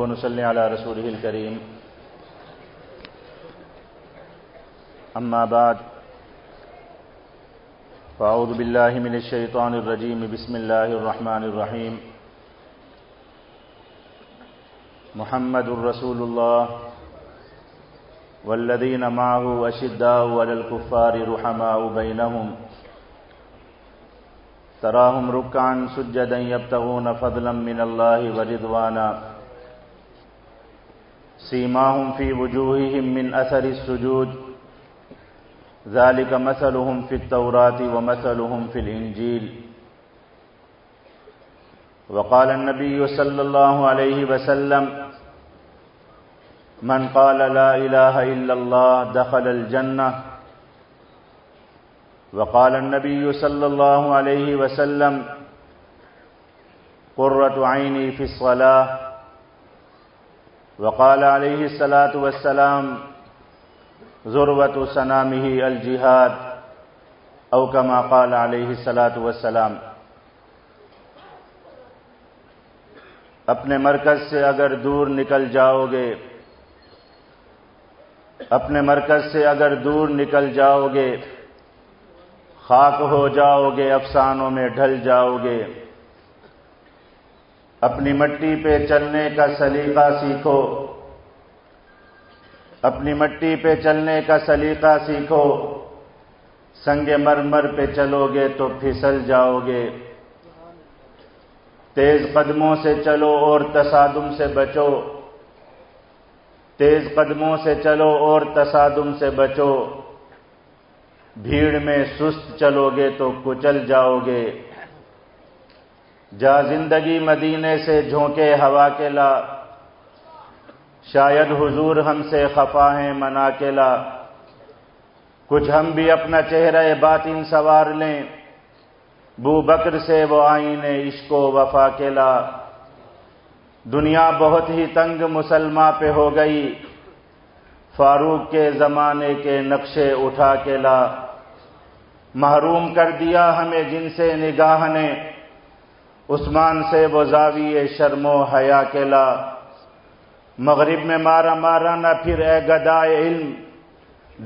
ونصلي على رسوله الكريم. أما بعد، فأعوذ بالله من الشيطان الرجيم. بسم الله الرحمن الرحيم. محمد رسول الله والذين معه أشداء على الكفار رحماء بينهم. تراهم ركعا سجدا يبتغون فضلا من الله ورضوانا. سيماهم في وجوههم من أثر السجود ذلك مثلهم في التوراة ومثلهم في الإنجيل وقال النبي صلى الله عليه وسلم، من قال لا إله إلا الله دخل الجنة وقال النبي صلى الله عليه وسلم قرة عيني في الصلاة وقال عليه الصلاة والسلام، ذروة سنامه الجهاد، أو كما قال عليه الصلاة والسلام. اپنے مرکز سے اگر دور نکل جاؤ گے، اپنے مرکز سے اگر دور نکل جاؤ گے، خاک ہو جاؤ گے، افسانوں میں ڈھل جاؤ گے۔ اپنی مٹی پہ چلنے کا سلیقہ سیکھو۔ اپنی مٹی پہ چلنے کا سلیقہ سیکھو۔ سنگ مرمر پہ چلو گے تو پھسل جاؤ گے۔ تیز قدموں سے چلو اور تصادم سے بچو۔ تیز قدموں سے چلو اور تصادم سے بچو۔ بھیڑ میں سست چلو گے تو کچل جاؤ گے۔ جا زندگی مدینے سے جھونکے ہوا کے لا شاید حضور ہم سے خفا ہیں منا کے لا کچھ ہم بھی اپنا چہرہ باطن سوار لیں۔ بو بکر سے وہ آئین عشق و وفا کے لا دنیا بہت ہی تنگ مسلمہ پہ ہو گئی۔ فاروق کے زمانے کے نقشے اٹھا کے لا محروم کر دیا ہمیں جن سے نگاہ نے۔ عثمان سے وہ زاوی شرم و حیا کے لا۔ مغرب میں مارا مارا نہ پھر اے گدائے علم۔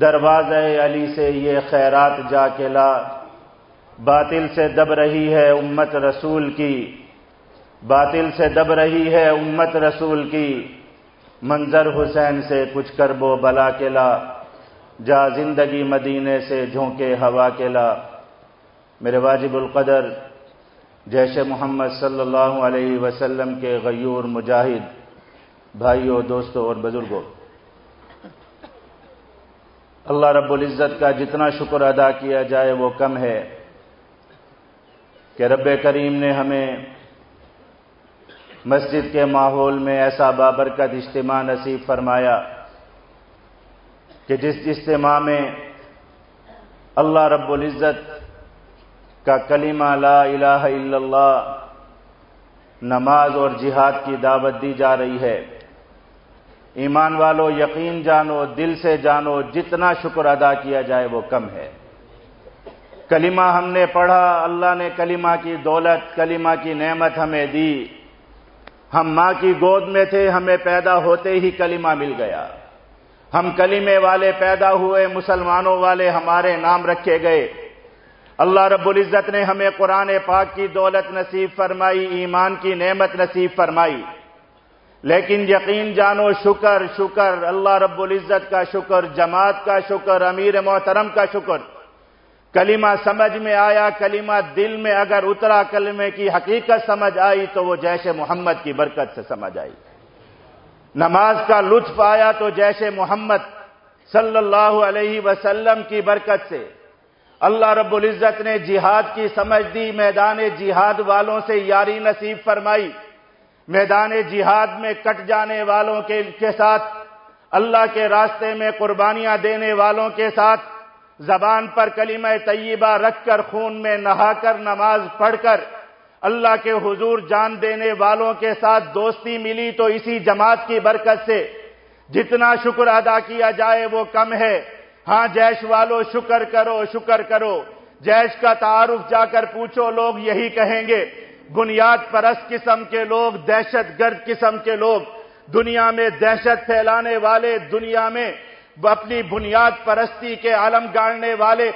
دروازہ علی سے یہ خیرات جا کے لا۔ باطل سے دب رہی ہے امت رسول کی۔ باطل سے دب رہی ہے امت رسول کی۔ منظر حسین سے کچھ کربو بلا کے لا۔ جا زندگی مدینے سے جھونکے ہوا کے لا۔ میرے واجب القدر جیش محمد صلی اللہ علیہ وسلم کے غیور مجاہد بھائیوں دوستوں اور بزرگوں اللہ رب العزت کا جتنا شکر ادا کیا جائے وہ کم ہے کہ رب کریم نے ہمیں مسجد کے ماحول میں ایسا بابرکت اجتماع نصیب فرمایا کہ جس اجتماع میں اللہ رب العزت کا کلمہ لا الہ الا اللہ، نماز اور جہاد کی دعوت دی جا رہی ہے۔ ایمان والو، یقین جانو، دل سے جانو، جتنا شکر ادا کیا جائے وہ کم ہے۔ کلمہ ہم نے پڑھا، اللہ نے کلمہ کی دولت، کلمہ کی نعمت ہمیں دی۔ ہم ماں کی گود میں تھے، ہمیں پیدا ہوتے ہی کلمہ مل گیا۔ ہم کلمے والے پیدا ہوئے، مسلمانوں والے ہمارے نام رکھے گئے۔ اللہ رب العزت نے ہمیں قرآن پاک کی دولت نصیب فرمائی، ایمان کی نعمت نصیب فرمائی۔ لیکن یقین جانو، شکر شکر، اللہ رب العزت کا شکر، جماعت کا شکر، امیر محترم کا شکر۔ کلمہ سمجھ میں آیا، کلمہ دل میں اگر اترا، کلمے کی حقیقت سمجھ آئی تو وہ جیش محمد کی برکت سے سمجھ آئی۔ نماز کا لطف آیا تو جیش محمد صلی اللہ علیہ وسلم کی برکت سے۔ اللہ رب العزت نے جہاد کی سمجھ دی، میدان جہاد والوں سے یاری نصیب فرمائی۔ میدان جہاد میں کٹ جانے والوں کے ساتھ، اللہ کے راستے میں قربانیاں دینے والوں کے ساتھ، زبان پر کلمہ طیبہ رکھ کر خون میں نہا کر نماز پڑھ کر، اللہ کے حضور جان دینے والوں کے ساتھ دوستی ملی تو اسی جماعت کی برکت سے۔ جتنا شکر ادا کیا جائے وہ کم ہے۔ ہاں جیش والو، شکر کرو شکر کرو۔ جیش کا تعارف جا کر پوچھو، لوگ یہی کہیں گے، بنیاد پرست قسم کے لوگ، دہشت گرد قسم کے لوگ۔ دنیا میں دہشت پھیلانے والے، دنیا میں اپنی بنیاد پرستی کے عالم گاڑنے والے،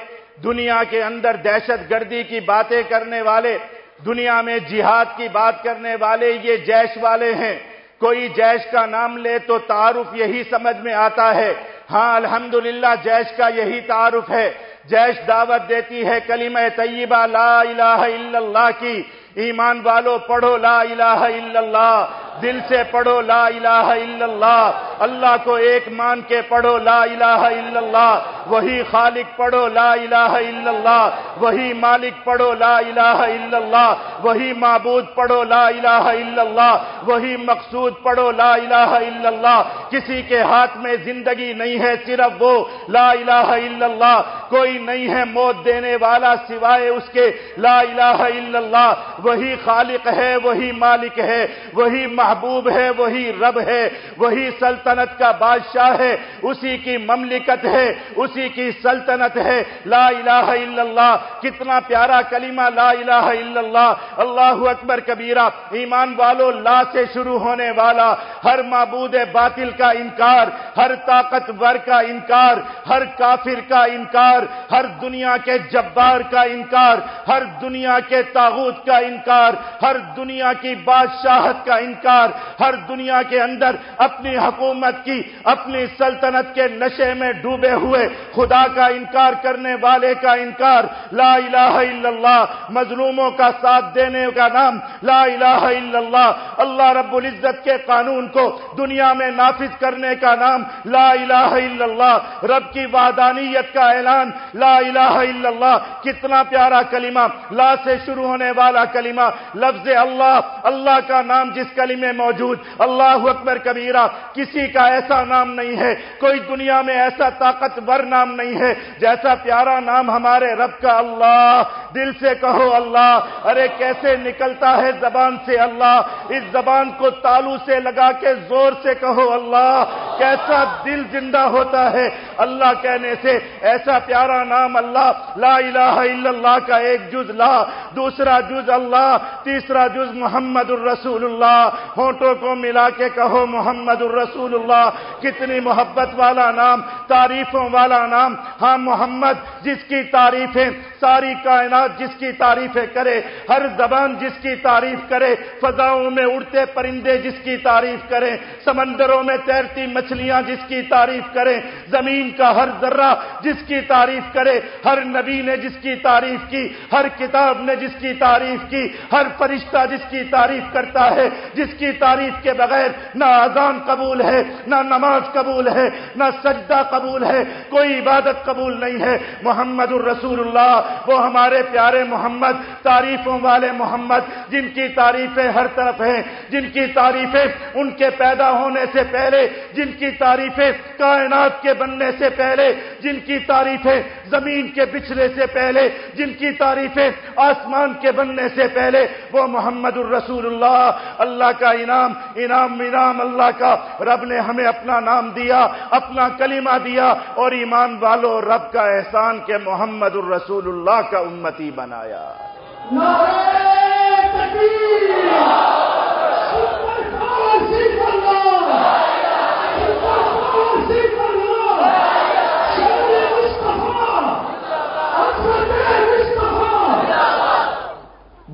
دنیا کے اندر دہشت گردی کی باتیں کرنے والے، دنیا میں جہاد کی بات کرنے والے، یہ جیش والے ہیں۔ کوئی جیش کا نام لے تو تعارف یہی سمجھ میں آتا ہے۔ ہاں الحمدللہ، جیش کا یہی تعارف ہے۔ جیش دعوت دیتی ہے کلمہ طیبہ، لا الہ الا اللہ کی۔ ایمان والو، پڑھو لا الہ الا اللہ۔ دل سے پڑھو لا الہ الا اللہ اللہ کو ایک مان کے پڑھو لا الہ الا اللہ، وہی خالق پڑھو لا الہ الا اللہ، وہی مالک پڑھو لا الہ الا اللہ، وہی معبود پڑھو لا الہ الا اللہ، وہی مقصود پڑھو لا الہ الا اللہ۔ کسی کے ہاتھ میں زندگی نہیں ہے صرف وہ لا الہ الا اللہ، کوئی نہیں ہے موت دینے والا سوائے اس کے لا الہ الا اللہ۔ وہی خالق ہے، وہی مالک ہے، وہی محبوب ہے، وہی رب ہے، وہی سلطنت کا بادشاہ ہے، اسی کی مملکت ہے، اسی کی سلطنت ہے۔ لا الہ الا اللہ، کتنا پیارا کلمہ لا الہ الا اللہ۔ اللہ اکبر کبیرہ، ایمان والو، لا سے شروع ہونے والا۔ ہر معبود باطل کا انکار، ہر طاقتور کا انکار، ہر کافر کا انکار، ہر دنیا کے جبار کا انکار، ہر دنیا کے تاغوت کا انکار، ہر دنیا کی بادشاہت کا انکار۔ ہر دنیا کے اندر اپنی حکومت کی، اپنی سلطنت کے نشے میں ڈوبے ہوئے۔ خدا کا انکار کرنے والے کا انکار۔ لا الہ الا اللہ، مظلوموں کا ساتھ دینے کا نام۔ لا الہ الا اللہ اللہ رب العزت کے قانون کو دنیا میں نافذ کرنے کا نام۔ لا الہ الا اللہ، رب کی وحدانیت کا اعلان۔ لا الہ الا اللہ، کتنا پیارا کلمہ۔ لا سے شروع ہونے والا کلمہ۔ لفظ اللہ اللہ کا نام جس کلمے موجود اللہ اکبر کبیرہ، کسی کا ایسا نام نہیں ہے، کوئی دنیا میں ایسا طاقتور نام نہیں ہے جیسا پیارا نام ہمارے رب کا اللہ۔ دل سے کہو اللہ، ارے کیسے نکلتا ہے زبان سے اللہ؟ اس زبان کو تالو سے لگا کے زور سے کہو اللہ، کیسا دل زندہ ہوتا ہے۔ اللہ کہنے سے ایسا پیارا نام اللہ، لا الہ الا اللہ کا ایک جز لا، دوسرا جز اللہ، تیسرا جز محمد الرسول اللہ۔ ہونٹوں کو ملا کے کہو محمد الرسول اللہ کتنی محبت والا نام تعریفوں والا نام ہاں محمد جس کی تعریفیں ساری کائنات جس کی تعریفیں کرے ہر زبان جس کی تعریف کرے فضاؤں میں اڑتے پرندے جس کی تعریف کرے سمندروں میں تیرتی مچھلیاں جس کی تعریف کرے زمین کا ہر ذرہ جس کی تعریف کرے ہر نبی نے جس کی تعریف کی ہر کتاب نے جس کی تعریف کی ہر فرشتہ جس کی تعریف کرتا ہے جس کی تعریف کے بغیر نہ اذان قبول ہے، نہ نماز قبول ہے، نہ سجدہ قبول ہے، کوئی عبادت قبول نہیں ہے۔ محمد الرسول اللہ وہ ہمارے پیارے محمد، تعریفوں والے محمد، جن کی تعریفیں ہر طرف ہیں، جن کی تعریفیں ان کے پیدا ہونے سے پہلے، جن کی تعریفیں کائنات کے بننے سے پہلے، جن کی تعریفیں زمین کے بچھڑے سے پہلے، جن کی تعریفیں آسمان کے بننے سے پہلے، وہ محمد الرسول اللہ اللہ کا انعام انعام انعام اللہ کا۔ رب نے ہمیں اپنا نام دیا، اپنا کلمہ دیا اور ایمان والو رب کا احسان کے محمد الرسول اللہ کا امتی بنایا۔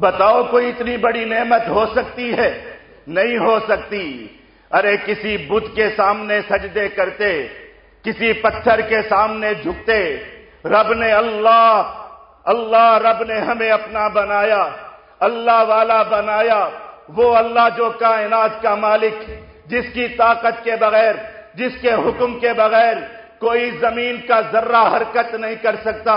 بتاؤ کوئی اتنی بڑی نعمت ہو سکتی ہے؟ نہیں ہو سکتی۔ ارے، کسی بدھ کے سامنے سجدے کرتے، کسی پتھر کے سامنے جھکتے، رب نے اللہ اللہ رب نے ہمیں اپنا بنایا، اللہ والا بنایا، وہ اللہ جو کائنات کا مالک، جس کی طاقت کے بغیر، جس کے حکم کے بغیر کوئی زمین کا ذرہ حرکت نہیں کر سکتا،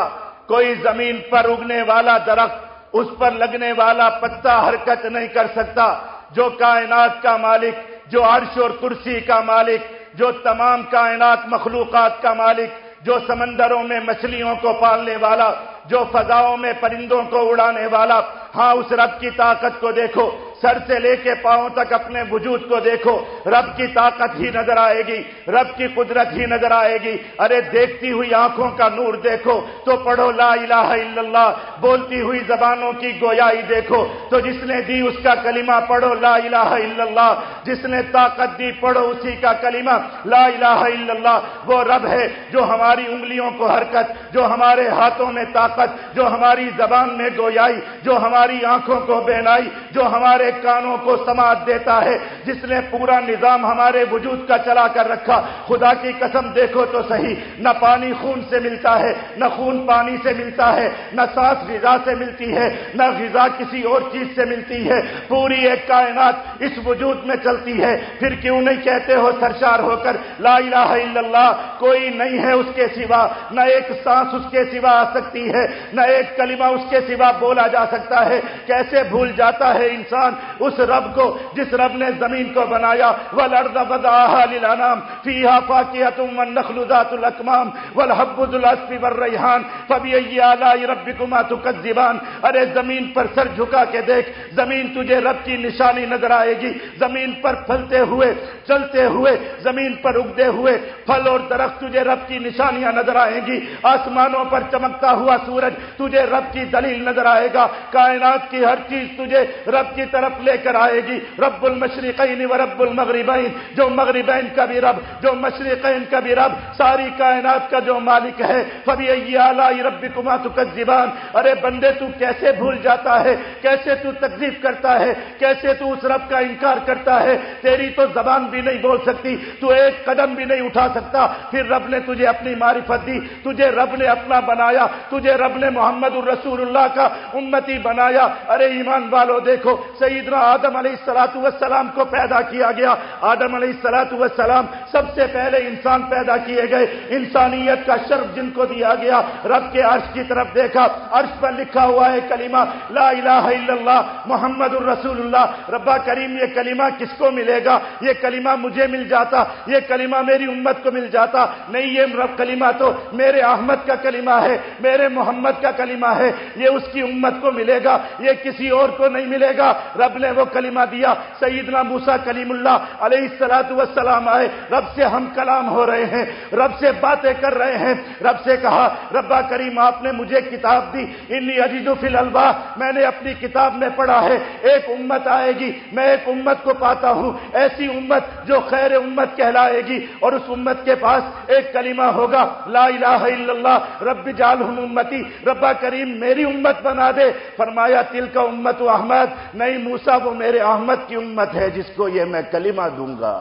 کوئی زمین پر اگنے والا درخت، اس پر لگنے والا پتا حرکت نہیں کر سکتا۔ جو کائنات کا مالک، جو عرش اور کرسی کا مالک، جو تمام کائنات مخلوقات کا مالک، جو سمندروں میں مچھلیوں کو پالنے والا، جو فضاؤں میں پرندوں کو اڑانے والا ہاں اس رب کی طاقت کو دیکھو۔ سر سے لے کے پاؤں تک اپنے وجود کو دیکھو۔ رب کی طاقت ہی نظر آئے گی، رب کی قدرت ہی نظر آئے گی۔ ارے، دیکھتی ہوئی آنکھوں کا نور دیکھو، تو پڑھو لا الہ الا اللہ، بولتی ہوئی زبانوں کی گویائی دیکھو۔ تو جس نے دی اس کا کلمہ پڑھو لا الہ الا اللہ، جس نے طاقت دی پڑھو اسی کا کلمہ لا الہ الا اللہ۔ وہ رب ہے جو ہماری انگلیوں کو حرکت، جو ہمارے ہاتھوں میں طاقت، جو ہماری زبان میں گویائی، جو ہماری آنکھوں کو بہنائی جو ہمارے کانوں کو سماج دیتا ہے، جس نے پورا نظام ہمارے وجود کا چلا کر رکھا۔ خدا کی قسم دیکھو تو صحیح، نہ پانی خون سے ملتا ہے، نہ خون پانی سے ملتا ہے، نہ سانس غذا سے ملتی ہے، نہ غذا کسی اور چیز سے ملتی ہے۔ پوری ایک کائنات اس وجود میں چلتی ہے۔ پھر کیوں نہیں کہتے ہو سرشار ہو کر، لا الہ الا اللہ، کوئی نہیں ہے اس کے سوا، نہ ایک سانس اس کے سوا آ سکتی ہے، نہ ایک کلمہ اس کے سوا بولا جا سکتا ہے۔ کیسے بھول جاتا ہے انسان؟ اس رب کو جس رب نے زمین کو بنایا وہ لڑا بدا لانام فی فاقیہ تم نخل ذات الکمام والحب الاسفی والریحان فبی آلائی ربکما تکذبان۔ ارے زمین پر سر جھکا کے دیکھ، زمین تجھے رب کی نشانی نظر آئے گی۔ زمین پر پھلتے ہوئے، چلتے ہوئے، زمین پر اگتے ہوئے، پھل اور درخت تجھے رب کی نشانیاں نظر آئیں گی۔ آسمانوں پر چمکتا ہوا سورج تجھے رب کی دلیل نظر آئے گا۔ کائنات کی ہر چیز تجھے رب کی طرف لے کر آئے گی، رب المشرقین و رب المغربین، جو مغربین کا بھی رب، جو مشرقین کا بھی رب، ساری کائنات کا جو مالک ہے فبی رب کما تو زبان ارے بندے، تو کیسے بھول جاتا ہے؟ کیسے تو تکلیف کرتا ہے؟ کیسے تو اس رب کا انکار کرتا ہے؟ تیری تو زبان بھی نہیں بول سکتی، تو ایک قدم بھی نہیں اٹھا سکتا۔ پھر رب نے تجھے اپنی معرفت دی، تجھے رب نے اپنا بنایا، تجھے رب نے محمد الرسول اللہ کا امتی بنایا۔ ارے ایمان والو، دیکھو صحیح سیدنا آدم علیہ السلاۃ والسلام کو پیدا کیا گیا۔ آدم علیہ السلاۃ والسلام سب سے پہلے انسان پیدا کیے گئے۔ انسانیت کا شرف جن کو دیا گیا، رب کے عرش کی طرف دیکھا۔ عرش پر لکھا ہوا ہے کلمہ لا الہ الا اللہ، محمد الرسول اللہ ربا کریم، یہ کلمہ کس کو ملے گا؟ یہ کلمہ مجھے مل جاتا، یہ کلمہ میری امت کو مل جاتا۔ نہیں، یہ رب کلمہ تو میرے احمد کا کلمہ ہے، میرے محمد کا کلمہ ہے، یہ اس کی امت کو ملے گا، یہ کسی اور کو نہیں ملے گا۔ رب نے وہ کلمہ دیا، سیدنا موسا کلیم اللہ علیہ السلاۃ وسلام آئے، رب سے ہم کلام ہو رہے ہیں، رب سے باتیں کر رہے ہیں۔ رب سے کہا، ربا کریم آپ نے مجھے کتاب دی، انی عجیز فی البا میں نے اپنی کتاب میں پڑھا ہے، ایک امت آئے گی، میں ایک امت کو پاتا ہوں، ایسی امت جو خیر امت کہلائے گی۔ اور اس امت کے پاس ایک کلمہ ہوگا، لا الہ الا اللہ، رب جال امتی، ربا کریم میری امت بنا دے۔ فرمایا تل کا امت و احمد، نہیں موسا وہ میرے احمد کی امت ہے جس کو یہ میں کلمہ دوں گا۔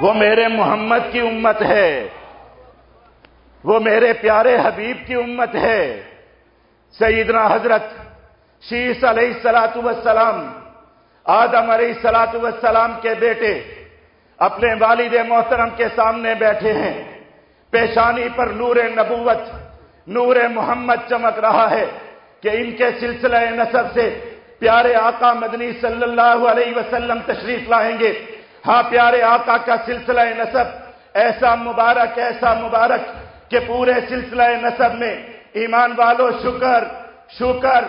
وہ میرے محمد کی امت ہے۔ وہ میرے پیارے حبیب کی امت ہے۔ سیدنا حضرت شیس علیہ السلاۃ وسلام آدم علیہ السلاۃ وسلام کے بیٹے اپنے والد محترم کے سامنے بیٹھے ہیں۔ پیشانی پر نور نبوت، نور محمد چمک رہا ہے کہ ان کے سلسلہ نصب سے پیارے آقا مدنی صلی اللہ علیہ وسلم تشریف لائیں گے۔ ہاں پیارے آقا کا سلسلہ نصب، ایسا مبارک ایسا مبارک کہ پورے سلسلہ نصب میں ایمان والو، شکر شکر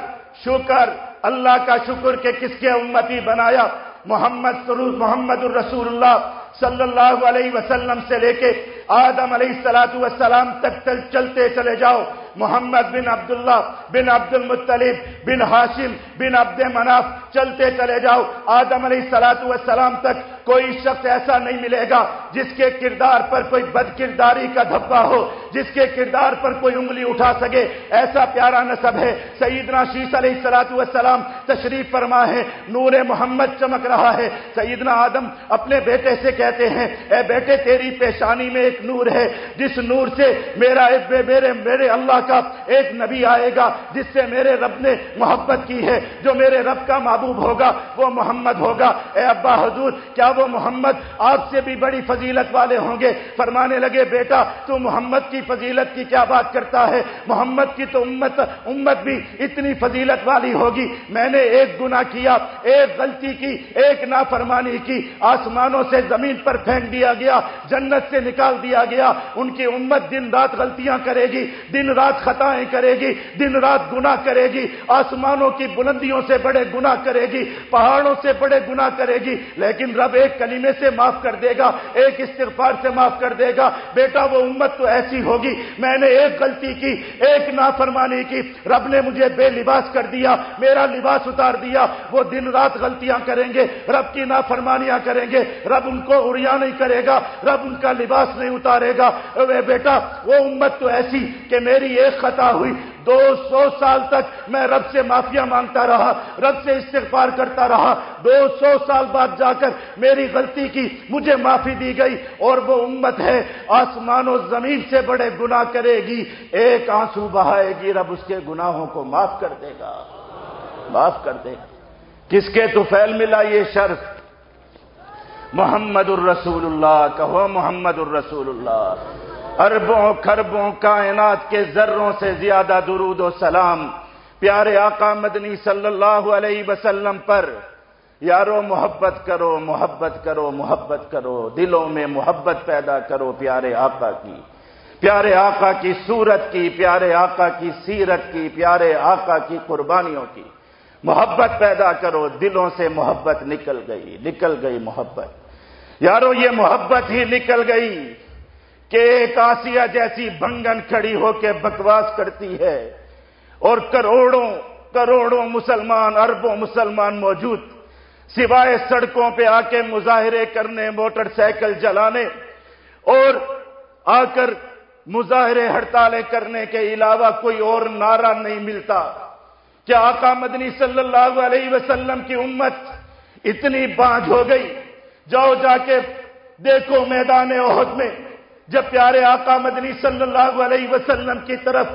شکر۔ اللہ کا شکر کہ کس کے امتی بنایا۔ محمد محمد الرسول اللہ صلی اللہ علیہ وسلم سے لے کے آدم علیہ السلاۃ والسلام تک چلتے چلے جاؤ۔ محمد بن عبداللہ بن عبد المطلب بن ہاشم بن عبد مناف چلتے چلے جاؤ۔ آدم علیہ السلاۃ والسلام تک کوئی شخص ایسا نہیں ملے گا جس کے کردار پر کوئی بد کرداری کا دھبا ہو، جس کے کردار پر کوئی انگلی اٹھا سکے۔ ایسا پیارا نصب ہے۔ سیدنا شیس علیہ السلاۃ والسلام تشریف فرما ہے۔ نور محمد چمک رہا ہے۔ سیدنا آدم اپنے بیٹے سے کہتے ہیں، اے بیٹے، تیری پیشانی میں ایک نور ہے۔ جس نور سے میرا، میرے میرے اللہ کا ایک نبی آئے گا جس سے میرے رب نے محبت کی ہے، جو میرے رب کا محبوب ہوگا، وہ محمد ہوگا۔ اے ابا حضور، کیا وہ محمد آپ سے بھی بڑی فضیلت والے ہوں گے؟ فرمانے لگے، بیٹا، تو محمد کی فضیلت کی کیا بات کرتا ہے؟ محمد کی تو امت امت بھی اتنی فضیلت والی ہوگی۔ میں نے ایک گنا کیا، ایک غلطی کی، ایک نافرمانی کی۔ آسمانوں سے زمین پر پھینک دیا گیا، جنت سے نکال دیا گیا۔ ان کی امت دن رات غلطیاں کرے گی، دن رات رات خطائیں کرے گی، دن رات گناہ کرے گی، آسمانوں کی بلندیوں سے بڑے گناہ کرے گی، پہاڑوں سے بڑے گناہ کرے گی، لیکن رب ایک کلیمے سے معاف کر دے گا، ایک استغفار سے معاف کر دے گا۔ بیٹا، وہ امت تو ایسی ہوگی، میں نے ایک غلطی کی، ایک نافرمانی کی، رب نے مجھے بے لباس کر دیا، میرا لباس اتار دیا، وہ دن رات غلطیاں کریں گے، رب کی نافرمانیاں کریں گے، رب ان کو اڑیا نہیں کرے گا، رب ان کا لباس نہیں اتارے گا۔ بیٹا، وہ امت تو ایسی کہ میری ایک خطا ہوئی۔ دو سو سال تک میں رب سے معافیا مانگتا رہا، رب سے استغفار کرتا رہا۔ دو سو سال بعد جا کر میری غلطی کی مجھے معافی دی گئی اور وہ امت ہے، آسمان و زمین سے بڑے گناہ کرے گی۔ ایک آنسو بہائے گی، رب اس کے گناہوں کو معاف کر دے گا۔ معاف کر دے گا۔ کس کے تو فیل ملا یہ شرط؟ محمد الرسول اللہ، کہو محمد الرسول اللہ۔ اربوں خربوں کائنات کے ذروں سے زیادہ درود و سلام۔ پیارے آقا مدنی صلی اللہ علیہ وسلم پر۔ یارو، محبت کرو محبت کرو محبت کرو۔ دلوں میں محبت پیدا کرو پیارے آقا کی۔ پیارے آقا کی صورت کی، پیارے آقا کی سیرت کی، پیارے آقا کی قربانیوں کی۔ محبت پیدا کرو، دلوں سے محبت نکل گئی نکل گئی محبت۔ یارو، یہ محبت ہی نکل گئی۔ کہ ایک آسیہ جیسی بنگن کھڑی ہو کے بکواس کرتی ہے اور کروڑوں کروڑوں مسلمان، اربوں مسلمان موجود سوائے سڑکوں پہ آ کے مظاہرے کرنے، موٹر سائیکل جلانے اور آ کر مظاہرے ہڑتالیں کرنے کے علاوہ کوئی اور نعرہ نہیں ملتا۔ کیا آقا مدنی صلی اللہ علیہ وسلم کی امت اتنی بانج ہو گئی؟ جاؤ جا کے دیکھو میدان عہد میں۔ جب پیارے آقا مدنی صلی اللہ علیہ وسلم کی طرف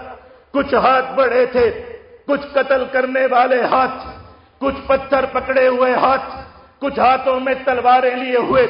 کچھ ہاتھ بڑے تھے، کچھ قتل کرنے والے ہاتھ، کچھ پتھر پکڑے ہوئے ہاتھ، کچھ ہاتھوں میں تلواریں لیے ہوئے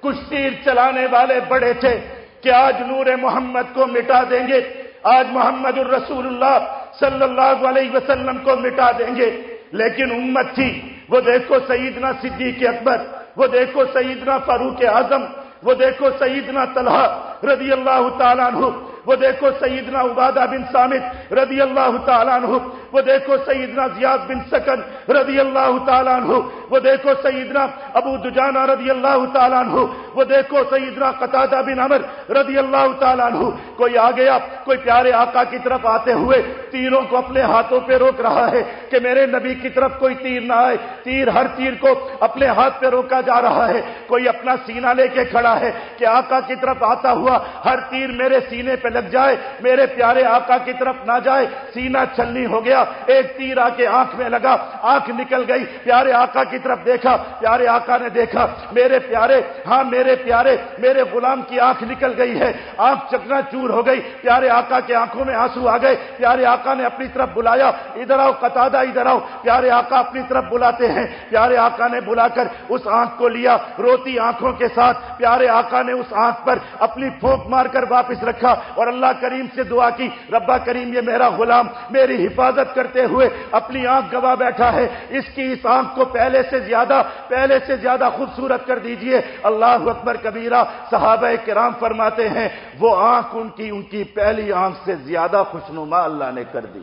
کچھ تیر چلانے والے بڑے تھے کہ آج نور محمد کو مٹا دیں گے، آج محمد الرسول اللہ صلی اللہ علیہ وسلم کو مٹا دیں گے۔ لیکن امت تھی، وہ دیکھو سیدنا صدیق اکبر، وہ دیکھو سیدنا فاروق اعظم وہ دیکھو سیدنا طلحہ رضی اللہ تعالیٰ عنہ وہ دیکھو سیدنا عبادہ بن سامت رضی اللہ تعالیٰ عنہ، وہ دیکھو سیدنا زیاد بن سکن رضی اللہ تعالیٰ عنہ، وہ دیکھو سیدنا ابو دجانہ رضی اللہ تعالیٰ عنہ، وہ دیکھو سیدنا قطادہ بن عمر رضی اللہ تعالیٰ عنہ۔ کوئی آ گیا کوئی پیارے آقا کی طرف آتے ہوئے تیروں کو اپنے ہاتھوں پہ روک رہا ہے کہ میرے نبی کی طرف کوئی تیر نہ آئے، تیر ہر تیر کو اپنے ہاتھ پہ روکا جا رہا ہے، کوئی اپنا سینہ لے کے کھڑا ہے کہ آقا کی طرف آتا ہوا ہر تیر میرے سینے پہ لگ جائے، میرے پیارے آقا کی طرف نہ جائے، سینہ چھلنی ہو گیا، ایک تیر آ کے آنکھ میں لگا، آنکھ نکل گئی، پیارے آقا کی طرف دیکھا، پیارے آقا نے دیکھا، میرے پیارے ہاں میرے پیارے، میرے غلام کی آنکھ نکل گئی ہے، آنکھ چکنا چور ہو گئی، پیارے آقا کے آنکھوں میں آنسو آ گئے، پیارے آقا نے اپنی طرف بلایا، ادھر آؤ قطع ادھر آؤ، پیارے آقا اپنی طرف بلاتے ہیں، پیارے آقا نے بلا کر اس آنکھ کو لیا، روتی آنکھوں کے ساتھ، پیارے آقا نے اس آنکھ پر اپنی پھونک مار کر واپس رکھا اور اللہ کریم سے دعا کی، ربا کریم یہ میرا غلام میری حفاظت کرتے ہوئے اپنی آنکھ گوا بیٹھا ہے۔ اس کی اس آنکھ کو پہلے سے زیادہ، پہلے سے زیادہ خوبصورت کر دیجیے۔ اللہ اکبر کبیرہ صحابہ کرام فرماتے ہیں، وہ آنکھ ان کی ان کی پہلی آنکھ سے زیادہ خوشنما اللہ نے کر دی۔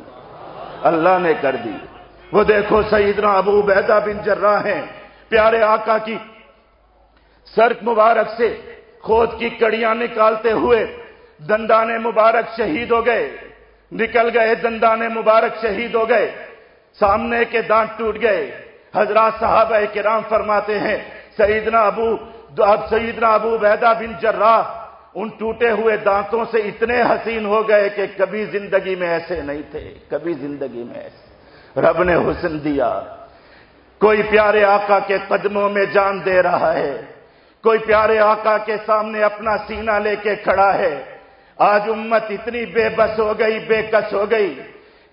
اللہ نے کر دی۔ وہ دیکھو سیدنا ابو بیدا بن جرا ہیں۔ پیارے آقا کی سرک مبارک سے کھود کی کڑیاں نکالتے ہوئے دندانے مبارک شہید ہو گئے۔ نکل گئے دندانے مبارک شہید ہو گئے۔ سامنے کے دانت ٹوٹ گئے۔ حضرات صاحب کرام فرماتے ہیں، سیدنا ابو، اب سیدنا ابو بیدا بن جرا ان ٹوٹے ہوئے دانتوں سے اتنے حسین ہو گئے کہ کبھی زندگی میں ایسے نہیں تھے، کبھی زندگی میں ایسے۔ رب نے حسن دیا۔ کوئی پیارے آقا کے قدموں میں جان دے رہا ہے۔ کوئی پیارے آقا کے سامنے اپنا سینہ لے کے کھڑا ہے۔ آج امت اتنی بے بس ہو گئی، بے کس ہو گئی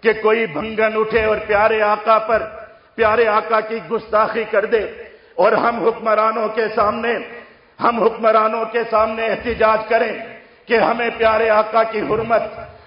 کہ کوئی بھنگن اٹھے اور پیارے آقا پر، پیارے آقا کی گستاخی کر دے اور ہم حکمرانوں کے سامنے، ہم حکمرانوں کے سامنے احتجاج کریں کہ ہمیں پیارے آقا کی حرمت،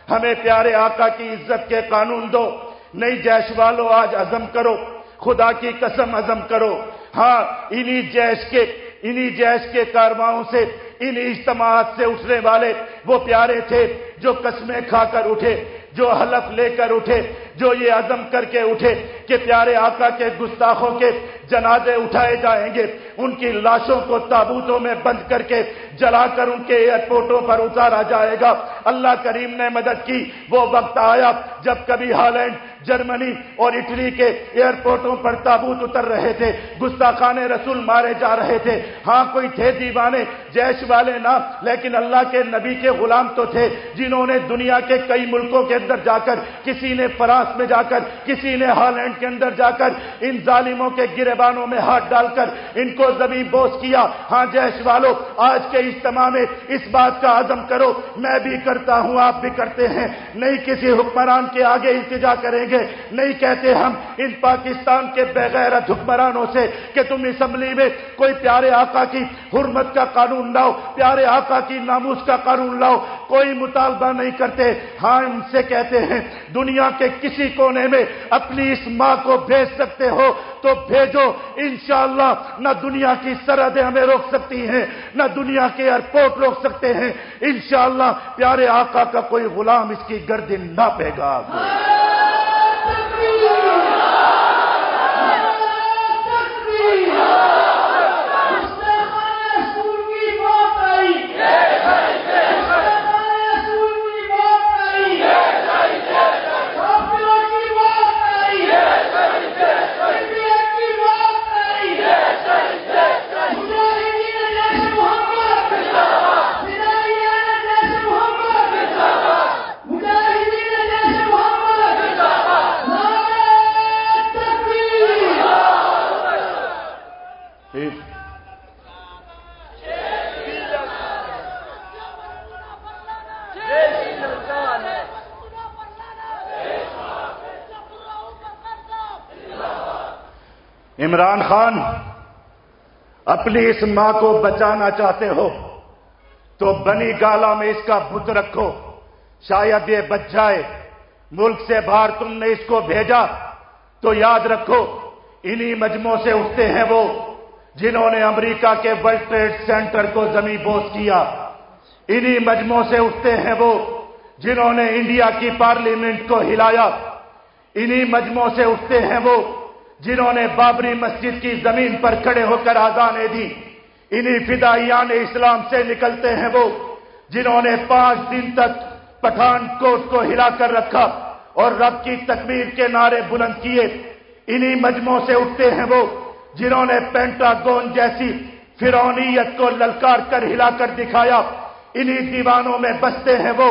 ہمیں پیارے آقا کی عزت کے قانون دو۔ نئی جیش والو، آج عزم کرو، خدا کی قسم عزم کرو۔ ہاں انہی جیش کے انہی جیش کے کارواؤں سے ان اجتماعات سے اٹھنے والے وہ پیارے تھے جو قسمیں کھا کر اٹھے، جو حلف لے کر اٹھے جو یہ عزم کر کے اٹھے کہ پیارے آقا کے گستاخوں کے جنازے اٹھائے جائیں گے، ان کی لاشوں کو تابوتوں میں بند کر کے جلا کر ان کے ایئرپورٹوں پر اتارا جائے گا۔ اللہ کریم نے مدد کی۔ وہ وقت آیا جب کبھی ہالینڈ، جرمنی اور اٹلی کے ایئرپورٹوں پر تابوت اتر رہے تھے۔ گستاخان رسول مارے جا رہے تھے۔ ہاں کوئی تھے دیوانے، جیش والے نہ، لیکن اللہ کے نبی کے غلام تو تھے جنہوں نے دنیا کے کئی ملکوں کے اندر جا کر کسی نے فرانس میں جا کر کسی نے ہالینڈ کے اندر جا کر ان ظالموں کے گربانوں میں ہاتھ ڈال کر ان کو زمین بوس کیا۔ ہاں جیش والو، آج کے اجتماع میں اس بات کا عزم کرو۔ میں بھی کرتا ہوں، آپ بھی کرتے ہیں۔ نہیں کسی حکمران کے آگے التجا کریں گے۔ نہیں کہتے ہم ان پاکستان کے بغیر حکمرانوں سے کہ تم اسمبلی میں کوئی پیارے آقا کی حرمت کا قانون لاؤ، پیارے آقا کی ناموس کا قانون لاؤ۔ کوئی مطالبہ نہیں کرتے۔ ہاں ان سے کہتے ہیں، دنیا کے کسی کونے میں اپنی اس ماں کو بھیج سکتے ہو، تو بھیجو، انشاءاللہ نہ دنیا کی سرحدیں ہمیں روک سکتی ہیں، نہ دنیا کے ایئرپورٹ روک سکتے ہیں۔ انشاءاللہ پیارے آقا کا کوئی غلام اس کی گردن نہ پے گا عمران خان، اپنی اس ماں کو بچانا چاہتے ہو، تو بنی گالا میں اس کا بت رکھو۔ شاید یہ بچ جائے۔ ملک سے باہر تم نے اس کو بھیجا۔ تو یاد رکھو، انہی مجموع سے اٹھتے ہیں وہ، جنہوں نے امریکہ کے ورلڈ ٹریڈ سینٹر کو زمین بوس کیا۔ انہی مجموع سے اٹھتے ہیں وہ، جنہوں نے انڈیا کی پارلیمنٹ کو ہلایا۔ انہی مجموع سے اٹھتے ہیں وہ جنہوں نے بابری مسجد کی زمین پر کھڑے ہو کر آزانے دی۔ انہی فدائیان اسلام سے نکلتے ہیں وہ، جنہوں نے پانچ دن تک پٹھان کوٹ کو ہلا کر رکھا اور رب کی تکبیر کے نعرے بلند کیے۔ انہی مجموع سے اٹھتے ہیں وہ، جنہوں نے پینٹاگون جیسی فرونیت کو للکار کر ہلا کر دکھایا۔ انہی دیوانوں میں بستے ہیں وہ،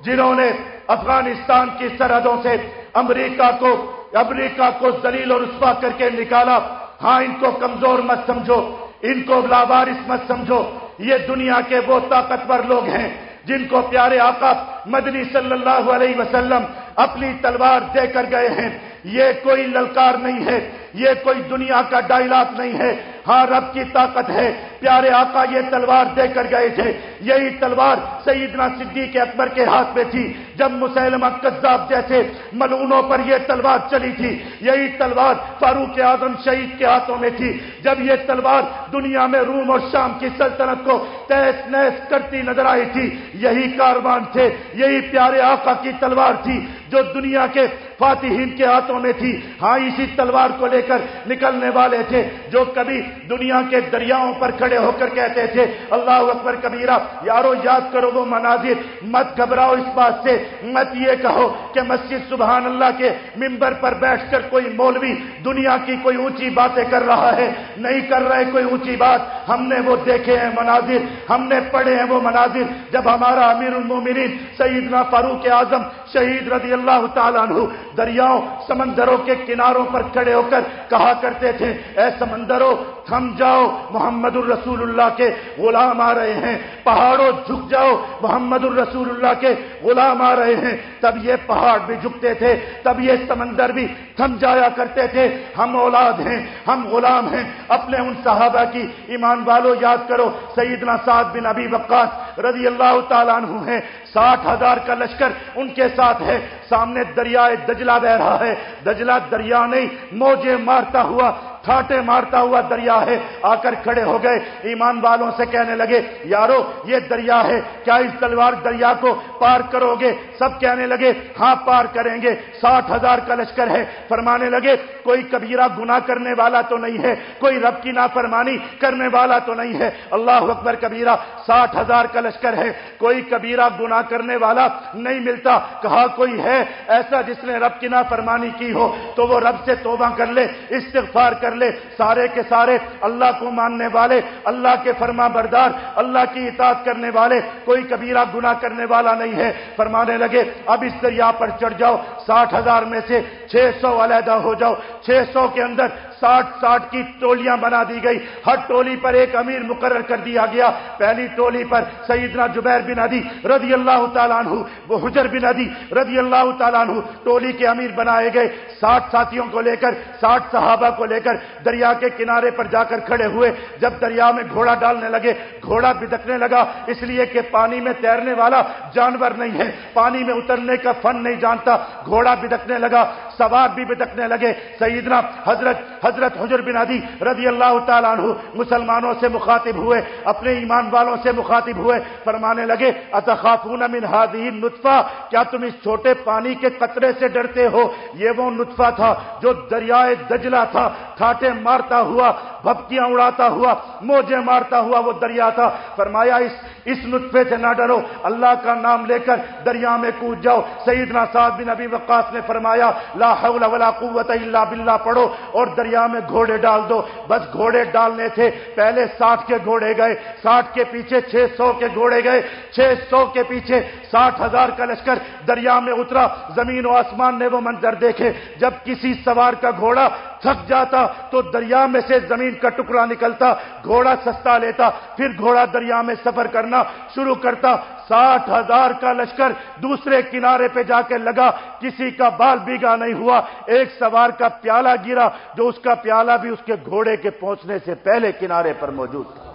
جنہوں نے افغانستان کی سرحدوں سے امریکہ کو امریکہ کو زلیل اور رسوا کر کے نکالا۔ ہاں ان کو کمزور مت سمجھو۔ ان کو لاوارس مت سمجھو۔ یہ دنیا کے وہ طاقتور لوگ ہیں جن کو پیارے آقا مدنی صلی اللہ علیہ وسلم اپنی تلوار دے کر گئے ہیں۔ یہ کوئی للکار نہیں ہے۔ یہ کوئی دنیا کا ڈائلاگ نہیں ہے۔ ہاں رب کی طاقت ہے۔ پیارے آقا، یہ تلوار دے کر گئے تھے۔ یہی تلوار سیدنا صدیق اکبر کے ہاتھ میں تھی۔ جب مسلمہ کذاب جیسے ملونوں پر یہ تلوار چلی تھی، یہی تلوار فاروق اعظم شہید کے ہاتھوں میں تھی۔ جب یہ تلوار دنیا میں روم اور شام کی سلطنت کو تیس نیس کرتی نظر آئی تھی، یہی کاروان تھے۔ یہی پیارے آقا کی تلوار تھی۔ جو دنیا کے فاتحین کے ہاتھوں میں تھی ہاں اسی تلوار کو لے کر نکلنے والے تھے، جو کبھی دنیا کے دریاؤں پر کھڑے ہو کر کہتے تھے، اللہ اکبر کبیرہ، یارو، یاد کرو وہ مناظر، مت گھبراؤ اس بات سے، مت یہ کہو کہ مسجد سبحان اللہ کے ممبر پر بیٹھ کر کوئی مولوی دنیا کی کوئی اونچی باتیں کر رہا ہے، نہیں کر رہے کوئی اونچی بات۔ ہم نے وہ دیکھے ہیں مناظر، ہم نے پڑھے ہیں وہ مناظر، جب ہمارا امیر المومنین سیدنا فاروق اعظم شہید رضی اللہ اللہ تعالیٰ عنہ دریاؤں سمندروں کے کناروں پر کھڑے ہو کر کہا کرتے تھے، اے سمندروں تھم جاؤ محمد الرسول اللہ کے غلام آ رہے ہیں۔ پہاڑوں جھک جاؤ محمد الرسول اللہ کے غلام آ رہے ہیں۔ تب یہ پہاڑ بھی جھکتے تھے، تب یہ سمندر بھی تھم جایا کرتے تھے۔ ہم اولاد ہیں، ہم غلام ہیں۔ اپنے ان صحابہ کی ایمان والوں یاد کرو، سیدنا سعد بن ابی وقاص رضی اللہ تعالیٰ عنہ ہیں۔ ساٹھ ہزار کا لشکر ان کے ساتھ ہے۔ سامنے دریائے دجلہ بہ رہا ہے۔ دجلہ دریا نہیں، موجے مارتا ہوا ٹھاٹے مارتا ہوا دریا ہے آ کر کھڑے ہو گئے۔ ایمان والوں سے کہنے لگے، یارو، یہ دریا ہے، کیا اس تلوار دریا کو پار کرو گے؟ سب کہنے لگے ہاں پار کریں گے۔ ساٹھ ہزار کا لشکر ہے۔ فرمانے لگے، کوئی کبیرہ گنا کرنے والا تو نہیں ہے۔ کوئی رب کی نافرمانی کرنے والا تو نہیں ہے۔ اللہ اکبر، کبیرہ، ساٹھ ہزار کا لشکر ہے۔ کوئی کبیرہ گنا کرنے والا نہیں ملتا۔ کہا، کوئی ہے ایسا جس نے رب کی نافرمانی کی ہو تو وہ رب سے توبہ کر لے، استغفار کر لے، سارے کے سارے اللہ کو ماننے والے، اللہ کے فرما بردار، اللہ کی اطاعت کرنے والے، کوئی کبیرہ گنا کرنے والا نہیں ہے۔ فرمانے لگے، اب اس دریا پر چڑھ جاؤ، ساٹھ ہزار میں سے چھ سو علیحدہ ہو جاؤ، چھ سو کے اندر ساٹھ ساٹھ کی ٹولیاں بنا دی گئی۔ ہر ٹولی پر ایک امیر مقرر کر دیا گیا۔ پہلی ٹولی پر سیدنا جبیر بن ادی رضی اللہ تعالیٰ عنہ، وہ حجر بن ادی رضی اللہ تعالیٰ عنہ ٹولی کے امیر بنائے گئے۔ ساٹھ ساتھیوں کو لے کر، ساٹھ صحابہ کو لے کر دریا کے کنارے پر جا کر کھڑے ہوئے۔ جب دریا میں گھوڑا ڈالنے لگے، گھوڑا بدکنے لگا۔ اس لیے کہ پانی میں تیرنے والا جانور نہیں ہے۔ پانی میں اترنے کا فن نہیں جانتا۔ گھوڑا بدکنے لگا، سوار بھی بدکنے لگے۔ سیدنا حضرت حضرت حجر بن عدی رضی اللہ تعالیٰ عنہ مسلمانوں سے مخاطب ہوئے، اپنے ایمان والوں سے مخاطب ہوئے، فرمانے لگے، اتخافون من هذه نطفہ کیا تم اس چھوٹے پانی کے قطرے سے ڈرتے ہو؟ یہ وہ نطفہ تھا جو دریائے دجلہ تھا کھاٹے مارتا ہوا بھپکیاں اڑاتا ہوا، موجے مارتا ہوا وہ دریا تھا۔ فرمایا، اس اس نطفے سے نہ ڈرو، اللہ کا نام لے کر دریا میں کود جاؤ۔ سیدنا سعد بن ابی وقاص نے فرمایا، لا حول ولا قوت الا باللہ پڑھو اور دریا میں گھوڑے ڈال دو۔ بس گھوڑے ڈالنے تھے، پہلے ساٹھ کے گھوڑے گئے، ساٹھ کے پیچھے چھ سو کے گھوڑے گئے، چھ سو کے پیچھے ساٹھ ہزار کا لشکر دریا میں اترا۔ زمین و آسمان نے وہ منظر دیکھے۔ جب کسی سوار کا گھوڑا تھک جاتا تو دریا میں سے زمین کا ٹکڑا نکلتا، گھوڑا سستا لیتا، پھر گھوڑا دریا میں سفر کرنا شروع کرتا۔ ساٹھ ہزار کا لشکر دوسرے کنارے پہ جا کے لگا، کسی کا بال بیگا نہیں ہوا۔ ایک سوار کا پیالہ گرا جو اس کا پیالہ بھی اس کے گھوڑے کے پہنچنے سے پہلے کنارے پر موجود تھا۔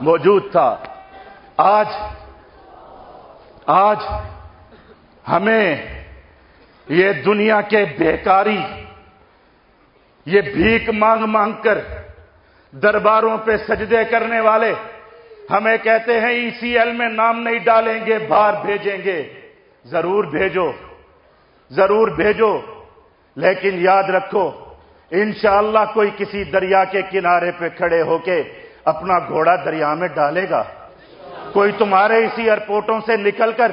موجود تھا۔ آج آج ہمیں یہ دنیا کے بیکاری یہ بھیک مانگ مانگ کر درباروں پہ سجدے کرنے والے ہمیں کہتے ہیں اسی ایل میں نام نہیں ڈالیں گے باہر بھیجیں گے۔ ضرور بھیجو ضرور بھیجو۔ لیکن یاد رکھو، انشاءاللہ کوئی کسی دریا کے کنارے پہ کھڑے ہو کے اپنا گھوڑا دریا میں ڈالے گا۔ کوئی تمہارے اسی ایئرپورٹوں سے نکل کر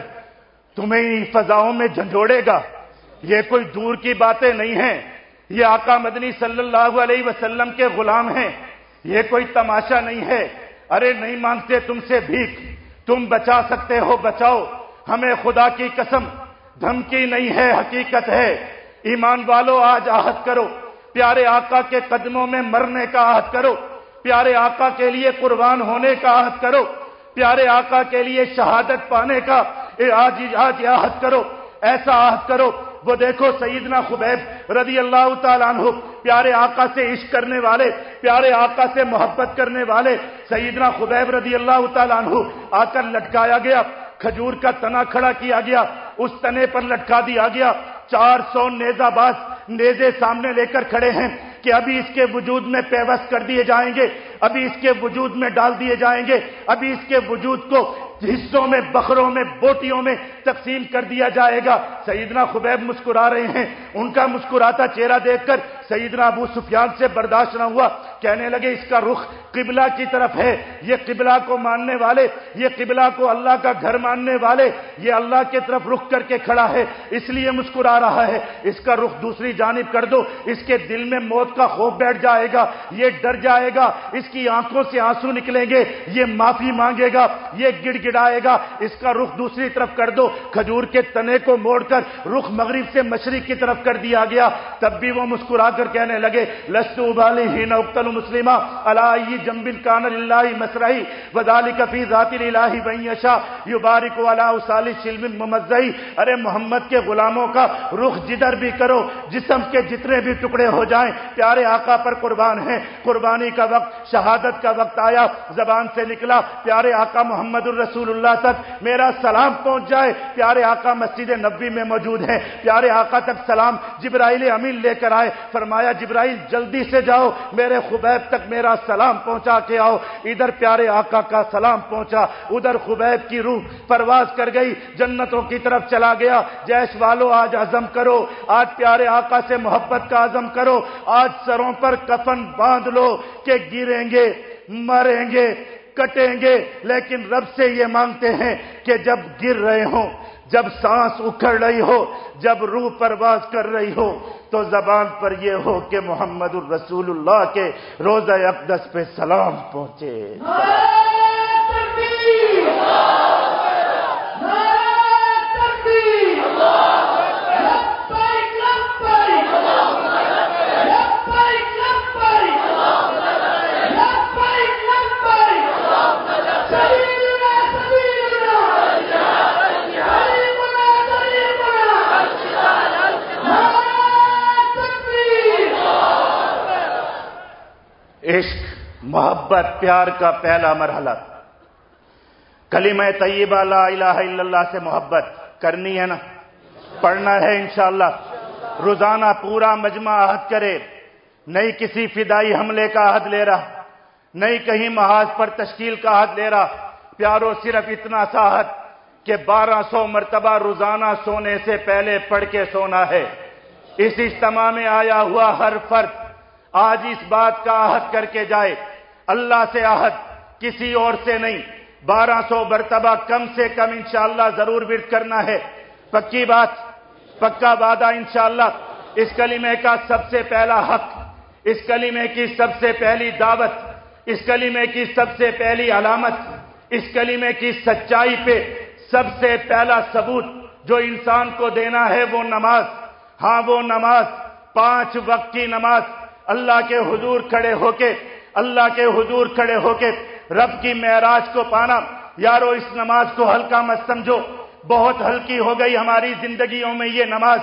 تمہیں فضاؤں میں جھنجھوڑے گا۔ یہ کوئی دور کی باتیں نہیں ہیں۔ یہ آقا مدنی صلی اللہ علیہ وسلم کے غلام ہیں۔ یہ کوئی تماشا نہیں ہے۔ ارے نہیں مانگتے تم سے بھیک۔ تم بچا سکتے ہو، بچاؤ۔ ہمیں خدا کی قسم، دھمکی نہیں ہے، حقیقت ہے۔ ایمان والو، آج آہت کرو۔ پیارے آقا کے قدموں میں مرنے کا آہت کرو۔ پیارے آقا کے لیے قربان ہونے کا آہت کرو۔ پیارے آقا کے لیے شہادت پانے کا آج آج آہت کرو۔ ایسا آہت کرو وہ دیکھو سیدنا خبیب رضی اللہ تعالیٰ عنہ، پیارے آقا سے عشق کرنے والے، پیارے آقا سے محبت کرنے والے، سیدنا خبیب رضی اللہ تعالیٰ عنہ آ کر لٹکایا گیا، کھجور کا تنا کھڑا کیا گیا، اس تنے پر لٹکا دیا گیا، چار سو نیزہ باز نیزے سامنے لے کر کھڑے ہیں کہ ابھی اس کے وجود میں پیوست کر دیے جائیں گے، ابھی اس کے وجود میں ڈال دیے جائیں گے، ابھی اس کے وجود کو حصوں میں، بخروں میں، بوٹیوں میں تقسیم کر دیا جائے گا۔ سیدنا خبیب مسکرا رہے ہیں۔ ان کا مسکراتا چہرہ دیکھ کر سیدنا ابو سفیان سے برداشت نہ ہوا۔ کہنے لگے، اس کا رخ قبلہ کی طرف ہے۔ یہ قبلہ کو ماننے والے، یہ قبلہ کو اللہ کا گھر ماننے والے، یہ اللہ کی طرف رخ کر کے کھڑا ہے۔ اس لیے مسکرا رہا ہے۔ اس کا رخ دوسری جانب کر دو۔ اس کے دل میں موت کا خوف بیٹھ جائے گا۔ یہ ڈر جائے گا۔ اس کی آنکھوں سے آنسو نکلیں گے۔ یہ معافی مانگے گا۔ یہ گڑ گڑائے گا، اس کا رخ دوسری طرف کر دو۔ کھجور کے تنے کو موڑ کر رخ مغرب سے مشرق کی طرف کر دیا گیا۔ تب بھی وہ مسکرا کر کہنے لگے لسو بالی ہی نقتل مسلمہ اللہ جمبل کان اللہ مسرحی ودالی کفی ذاتی اللہ بینشا یو بارک والا اسالی شلم ممزئی۔ ارے محمد کے غلاموں کا رخ جدھر بھی کرو، جسم کے جتنے بھی ٹکڑے ہو جائیں، پیارے آقا پر قربان ہیں۔ قربانی کا وقت، شہادت کا وقت آیا، زبان سے نکلا، پیارے آقا محمد الرسول رسول اللہ تک میرا سلام پہنچ جائے۔ پیارے آقا مسجد نبی میں موجود ہیں۔ پیارے آقا تک سلام۔ جبرائیل امین لے کر آئے۔ فرمایا، جبرائیل، جلدی سے جاؤ۔ میرے خبیب تک میرا سلام پہنچا کے آؤ۔ ادھر پیارے آقا کا سلام پہنچا۔ ادھر خبیب کی روح پرواز کر گئی۔ جنتوں کی طرف چلا گیا۔ جیش والو، آج عزم کرو۔ آج پیارے آقا سے محبت کا عزم کرو۔ آج سروں پر کفن باندھ لو کہ گریں گے، مریں گے۔ کٹیں گے لیکن رب سے یہ مانگتے ہیں کہ جب گر رہے ہوں، جب سانس اکھڑ رہی ہو، جب روح پرواز کر رہی ہو، تو زبان پر یہ ہو کہ محمد الرسول اللہ کے روزہ اقدس پہ سلام پہنچے۔ عشق، محبت، پیار کا پہلا مرحلہ۔ کلمہ طیبہ لا الہ الا اللہ سے محبت کرنی ہے نا۔ پڑھنا ہے انشاءاللہ۔ روزانہ پورا مجمع عہد کرے۔ نہیں کسی فدائی حملے کا عہد لے رہا۔ نہیں کہیں محاذ پر تشکیل کا عہد لے رہا۔ پیارو صرف اتنا سا عہد کہ بارہ سو مرتبہ روزانہ سونے سے پہلے پڑھ کے سونا ہے۔ اس اجتماع میں آیا ہوا ہر فرد آج اس بات کا عہد کر کے جائے۔ اللہ سے عہد، کسی اور سے نہیں۔ بارہ سو برتبہ کم سے کم انشاءاللہ ضرور ورد کرنا ہے۔ پکی بات، پکا وعدہ انشاءاللہ۔ اس کلمے کا سب سے پہلا حق، اس کلمے کی سب سے پہلی دعوت، اس کلمے کی سب سے پہلی علامت، اس کلمے کی سچائی پہ سب سے پہلا ثبوت جو انسان کو دینا ہے وہ نماز۔ ہاں وہ نماز، پانچ وقت کی نماز۔ اللہ کے حضور کھڑے ہو کے، اللہ کے حضور کھڑے ہو کے رب کی معراج کو پانا۔ یارو، اس نماز کو ہلکا مت سمجھو۔ بہت ہلکی ہو گئی ہماری زندگیوں میں یہ نماز۔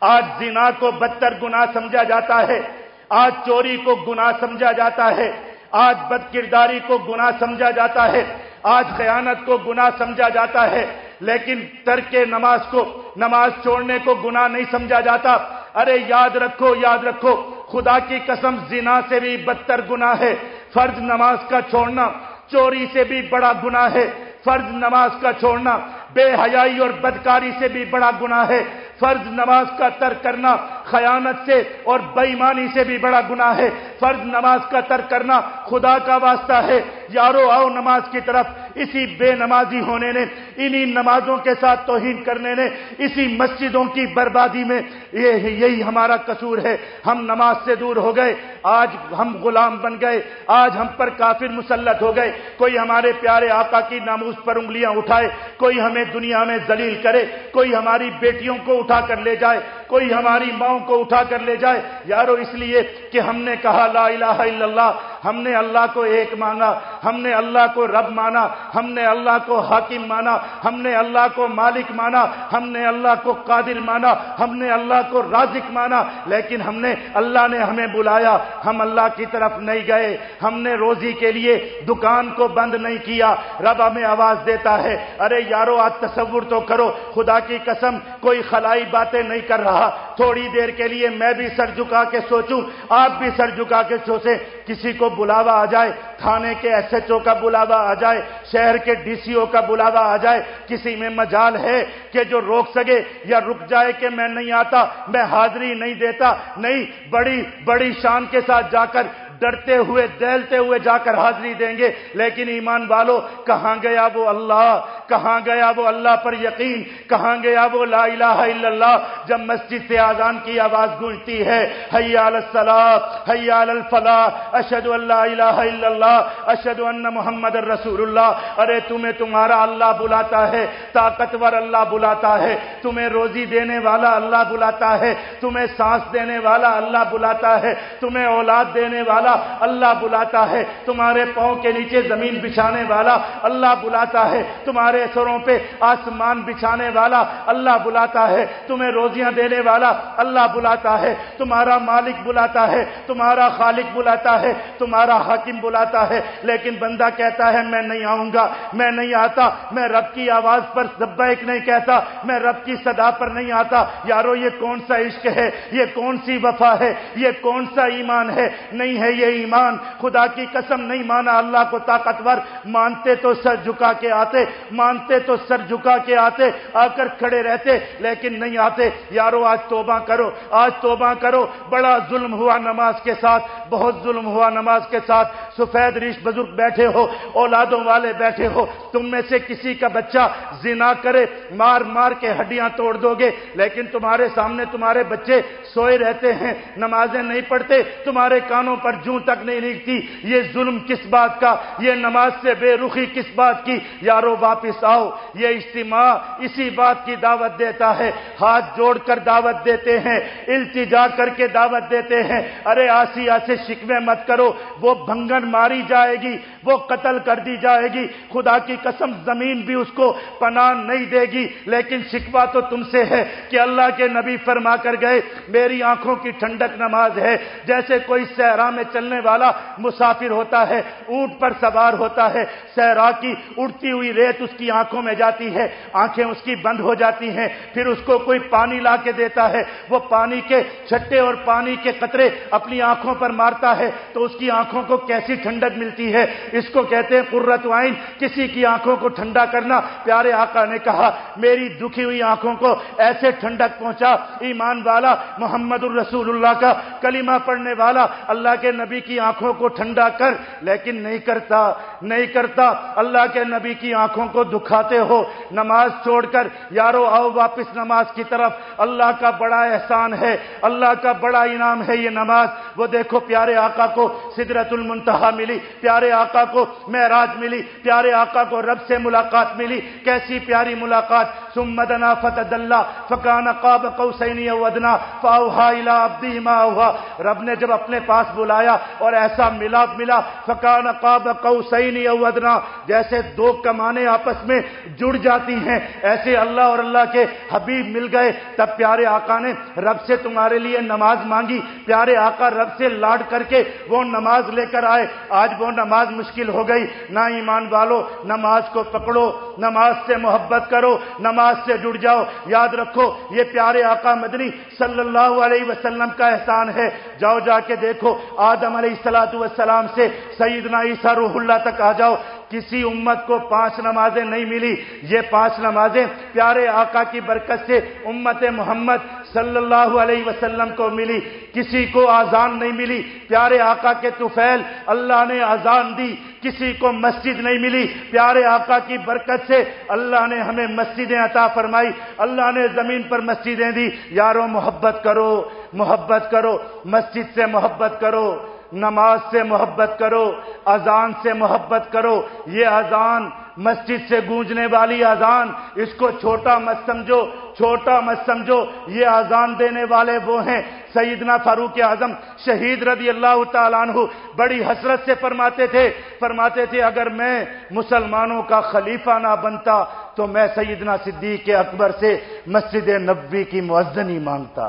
آج زنا کو بدتر گناہ سمجھا جاتا ہے۔ آج چوری کو گناہ سمجھا جاتا ہے۔ آج بد کرداری کو گناہ سمجھا جاتا ہے۔ آج خیانت کو گناہ سمجھا جاتا ہے۔ لیکن ترک نماز کو، نماز چھوڑنے کو گناہ نہیں سمجھا جاتا۔ ارے، یاد رکھو یاد رکھو۔ خدا کی قسم زنا سے بھی بدتر گنا ہے۔ فرض نماز کا چھوڑنا چوری سے بھی بڑا گنا ہے۔ فرض نماز کا چھوڑنا بے حیائی اور بدکاری سے بھی بڑا گنا ہے۔ فرض نماز کا ترک کرنا خیانت سے اور بےمانی سے بھی بڑا گناہ ہے۔ فرض نماز کا ترک کرنا خدا کا واسطہ ہے۔ یارو آؤ نماز کی طرف۔ اسی بے نمازی ہونے نے، انہی نمازوں کے ساتھ توہین کرنے نے، اسی مسجدوں کی بربادی میں۔ یہ یہی ہمارا قصور ہے۔ ہم نماز سے دور ہو گئے۔ آج ہم غلام بن گئے۔ آج ہم پر کافر مسلط ہو گئے۔ کوئی ہمارے پیارے آقا کی ناموز پر انگلیاں اٹھائے۔ کوئی ہمیں دنیا میں ذلیل کرے۔ کوئی ہماری بیٹیوں کو اٹھا کر لے جائے۔ کوئی ہماری ماؤں کو اٹھا کر لے جائے۔ یارو، اس لیے کہ ہم نے کہا لا الہ الا اللہ، ہم نے اللہ کو ایک مانا، ہم نے اللہ کو رب مانا، ہم نے اللہ کو حاکم مانا، ہم نے اللہ کو مالک مانا، ہم نے اللہ کو قادر مانا، ہم نے اللہ کو رازق مانا۔ لیکن ہم نے، اللہ نے ہمیں بلایا، ہم اللہ کی طرف نہیں گئے۔ ہم نے روزی کے لیے دکان کو بند نہیں کیا۔ رب ہمیں آواز دیتا ہے، ارے یارو، آج تصور تو کرو، خدا کی قسم، کوئی خلائی باتیں نہیں کر رہا۔ تھوڑی دیر کے لیے میں بھی سر جھکا کے سوچوں، آپ بھی سر جھکا کے سوچیں، کسی کو بلاوا آ جائے، تھانے کے ایس ایچ او کا بلاوا آ جائے، شہر کے ڈی سی او کا بلاوا آ جائے، کسی میں مجال ہے کہ جو روک سکے یا رک جائے کہ میں نہیں آتا، میں حاضری نہیں دیتا، نہیں، بڑی بڑی شان کے ساتھ جا کر ڈرتے ہوئے، دہلتے ہوئے جا کر حاضری دیں گے۔ لیکن ایمان والو، کہاں گیا وہ اللہ؟ کہاں گیا وہ اللہ پر یقین؟ کہاں گیا وہ لا الہ الا اللہ؟ جب مسجد سے آزان کی آواز گونجتی ہے حیا الصلاۃ حیا الفلاح اشهد ان لا الہ الا اللہ اشهد ان محمد الرسول اللہ۔ ارے، تمہیں تمہارا اللہ بلاتا ہے، طاقتور اللہ بلاتا ہے۔ تمہیں روزی دینے والا اللہ بلاتا ہے، تمہیں سانس دینے والا اللہ بلاتا ہے، تمہیں اولاد دینے والا والا اللہ بلاتا ہے تمہارے پاؤں کے نیچے زمین بچھانے والا اللہ بلاتا ہے تمہارے سروں پہ آسمان بچھانے والا اللہ بلاتا ہے تمہیں روزیاں دینے والا اللہ بلاتا ہے تمہارا مالک بلاتا ہے تمہارا خالق بلاتا ہے تمہارا حاکم بلاتا ہے لیکن بندہ کہتا ہے میں نہیں آؤں گا میں نہیں آتا میں رب کی آواز پر زبیک نہیں کہتا میں رب کی صدا پر نہیں آتا یارو یہ کون سا عشق ہے یہ کون سی وفا ہے یہ کون سا ایمان ہے نہیں ہے یہ ایمان خدا کی قسم نہیں مانا، اللہ کو طاقتور مانتے تو سر جھکا کے آتے، مانتے تو سر جھکا کے آتے، آ کر کھڑے رہتے، لیکن نہیں آتے۔ یارو، آج توبہ کرو، آج توبہ کرو۔ بڑا ظلم ہوا نماز کے ساتھ، بہت ظلم ہوا نماز کے ساتھ۔ سفید ریش بزرگ بیٹھے ہو، اولادوں والے بیٹھے ہو، تم میں سے کسی کا بچہ زنا کرے، مار مار کے ہڈیاں توڑ دو گے۔ لیکن تمہارے سامنے تمہارے بچے سوئے رہتے ہیں، نمازیں نہیں پڑھتے، تمہارے کانوں پر جوں تک نہیں لکھتی یہ ظلم کس بات کا؟ یہ نماز سے بے رخی کس بات کی؟ یارو واپس آؤ، یہ اجتماع اسی بات کی دعوت دیتا ہے۔ ہاتھ جوڑ کر دعوت دیتے ہیں، التجا کر کے دعوت دیتے ہیں۔ ارے آسیا سے شکوے مت کرو، وہ بھنگن ماری جائے گی، وہ قتل کر دی جائے گی۔ خدا کی قسم، زمین بھی اس کو پناہ نہیں دے گی۔ لیکن شکوا تو تم سے ہے کہ اللہ کے نبی فرما کر گئے، میری آنکھوں کی ٹھنڈک نماز ہے۔ جیسے کوئی صحرا میں چلنے والا مسافر ہوتا ہے، اونٹ پر سوار ہوتا ہے، صحرا کی اڑتی ہوئی ریت اس کی آنکھوں میں جاتی ہے، آنکھیں اس کی بند ہو جاتی ہیں، پھر اس کو کوئی پانی لا کے دیتا ہے۔ وہ پانی کے چھٹے اور پانی کے قطرے اپنی آنکھوں پر مارتا ہے، تو اس کی آنکھوں کو کیسی ٹھنڈک ملتی ہے۔ اس کو کہتے ہیں قرت وائن کسی کی آنکھوں کو ٹھنڈا کرنا۔ پیارے آقا نے کہا، میری دکھی ہوئی آنکھوں کو ایسے ٹھنڈک پہنچا، ایمان والا، محمد الرسول اللہ کا کلمہ پڑھنے والا۔ اللہ کے نبی کی آنکھوں کو ٹھنڈا کر، لیکن نہیں کرتا نہیں کرتا۔ اللہ کے نبی کی آنکھوں کو دکھاتے ہو، نماز چھوڑ کر، یارو آؤ واپس نماز کی طرف۔ اللہ کا بڑا احسان ہے، اللہ کا بڑا انعام ہے یہ نماز۔ وہ دیکھو پیارے آقا کو سدرت المنتہا۔ ملی، پیارے آقا کو معراج ملی، پیارے آقا کو رب سے ملاقات ملی۔ کیسی پیاری ملاقات۔ سمدنا فتد اللہ فکان قاب قوسینی ودنا فاوہا الى عبدی ما اوہا رب نے جب اپنے پاس بلایا اور ایسا ملا ملا، فکان قاب قوسینی ودنا جیسے دو کمانے آپس میں جڑ جاتی ہیں، ایسے اللہ اور اللہ کے حبیب مل گئے۔ تب پیارے آقا نے رب سے تمہارے لیے نماز مانگی، پیارے آقا رب سے لاڈ کر کے وہ نماز لے کر آئے۔ آج وہ نماز مشکل ہو گئی، نہ ایمان والو، نماز کو پکڑو، نماز سے محبت کرو، نماز سے جڑ جاؤ۔ یاد رکھو، یہ پیارے آقا مدنی صلی اللہ علیہ وسلم کا احسان ہے۔ جاؤ جا کے دیکھو، آدم علیہ السلاۃ والسلام سے سیدنا عیسیٰ روح اللہ تک آ جاؤ۔ کسی امت کو پانچ نمازیں نہیں ملی۔ یہ پانچ نمازیں پیارے آقا کی برکت سے امت محمد صلی اللہ علیہ وسلم کو ملی۔ کسی کو آزان نہیں ملی۔ پیارے آقا کے توفیل اللہ نے آزان دی۔ کسی کو مسجد نہیں ملی۔ پیارے آقا کی برکت سے اللہ نے ہمیں مسجدیں عطا فرمائی۔ اللہ نے زمین پر مسجدیں دی۔ یارو، محبت کرو محبت کرو، مسجد سے محبت کرو۔ نماز سے محبت کرو، اذان سے محبت کرو۔ یہ اذان مسجد سے گونجنے والی اذان، اس کو چھوٹا مت سمجھو، چھوٹا مت سمجھو۔ یہ اذان دینے والے وہ ہیں سیدنا فاروق اعظم، شہید رضی اللہ تعالیٰ عنہ۔ بڑی حسرت سے فرماتے تھے فرماتے تھے، اگر میں مسلمانوں کا خلیفہ نہ بنتا تو میں سیدنا صدیق اکبر سے مسجد نبوی کی معذنی مانگتا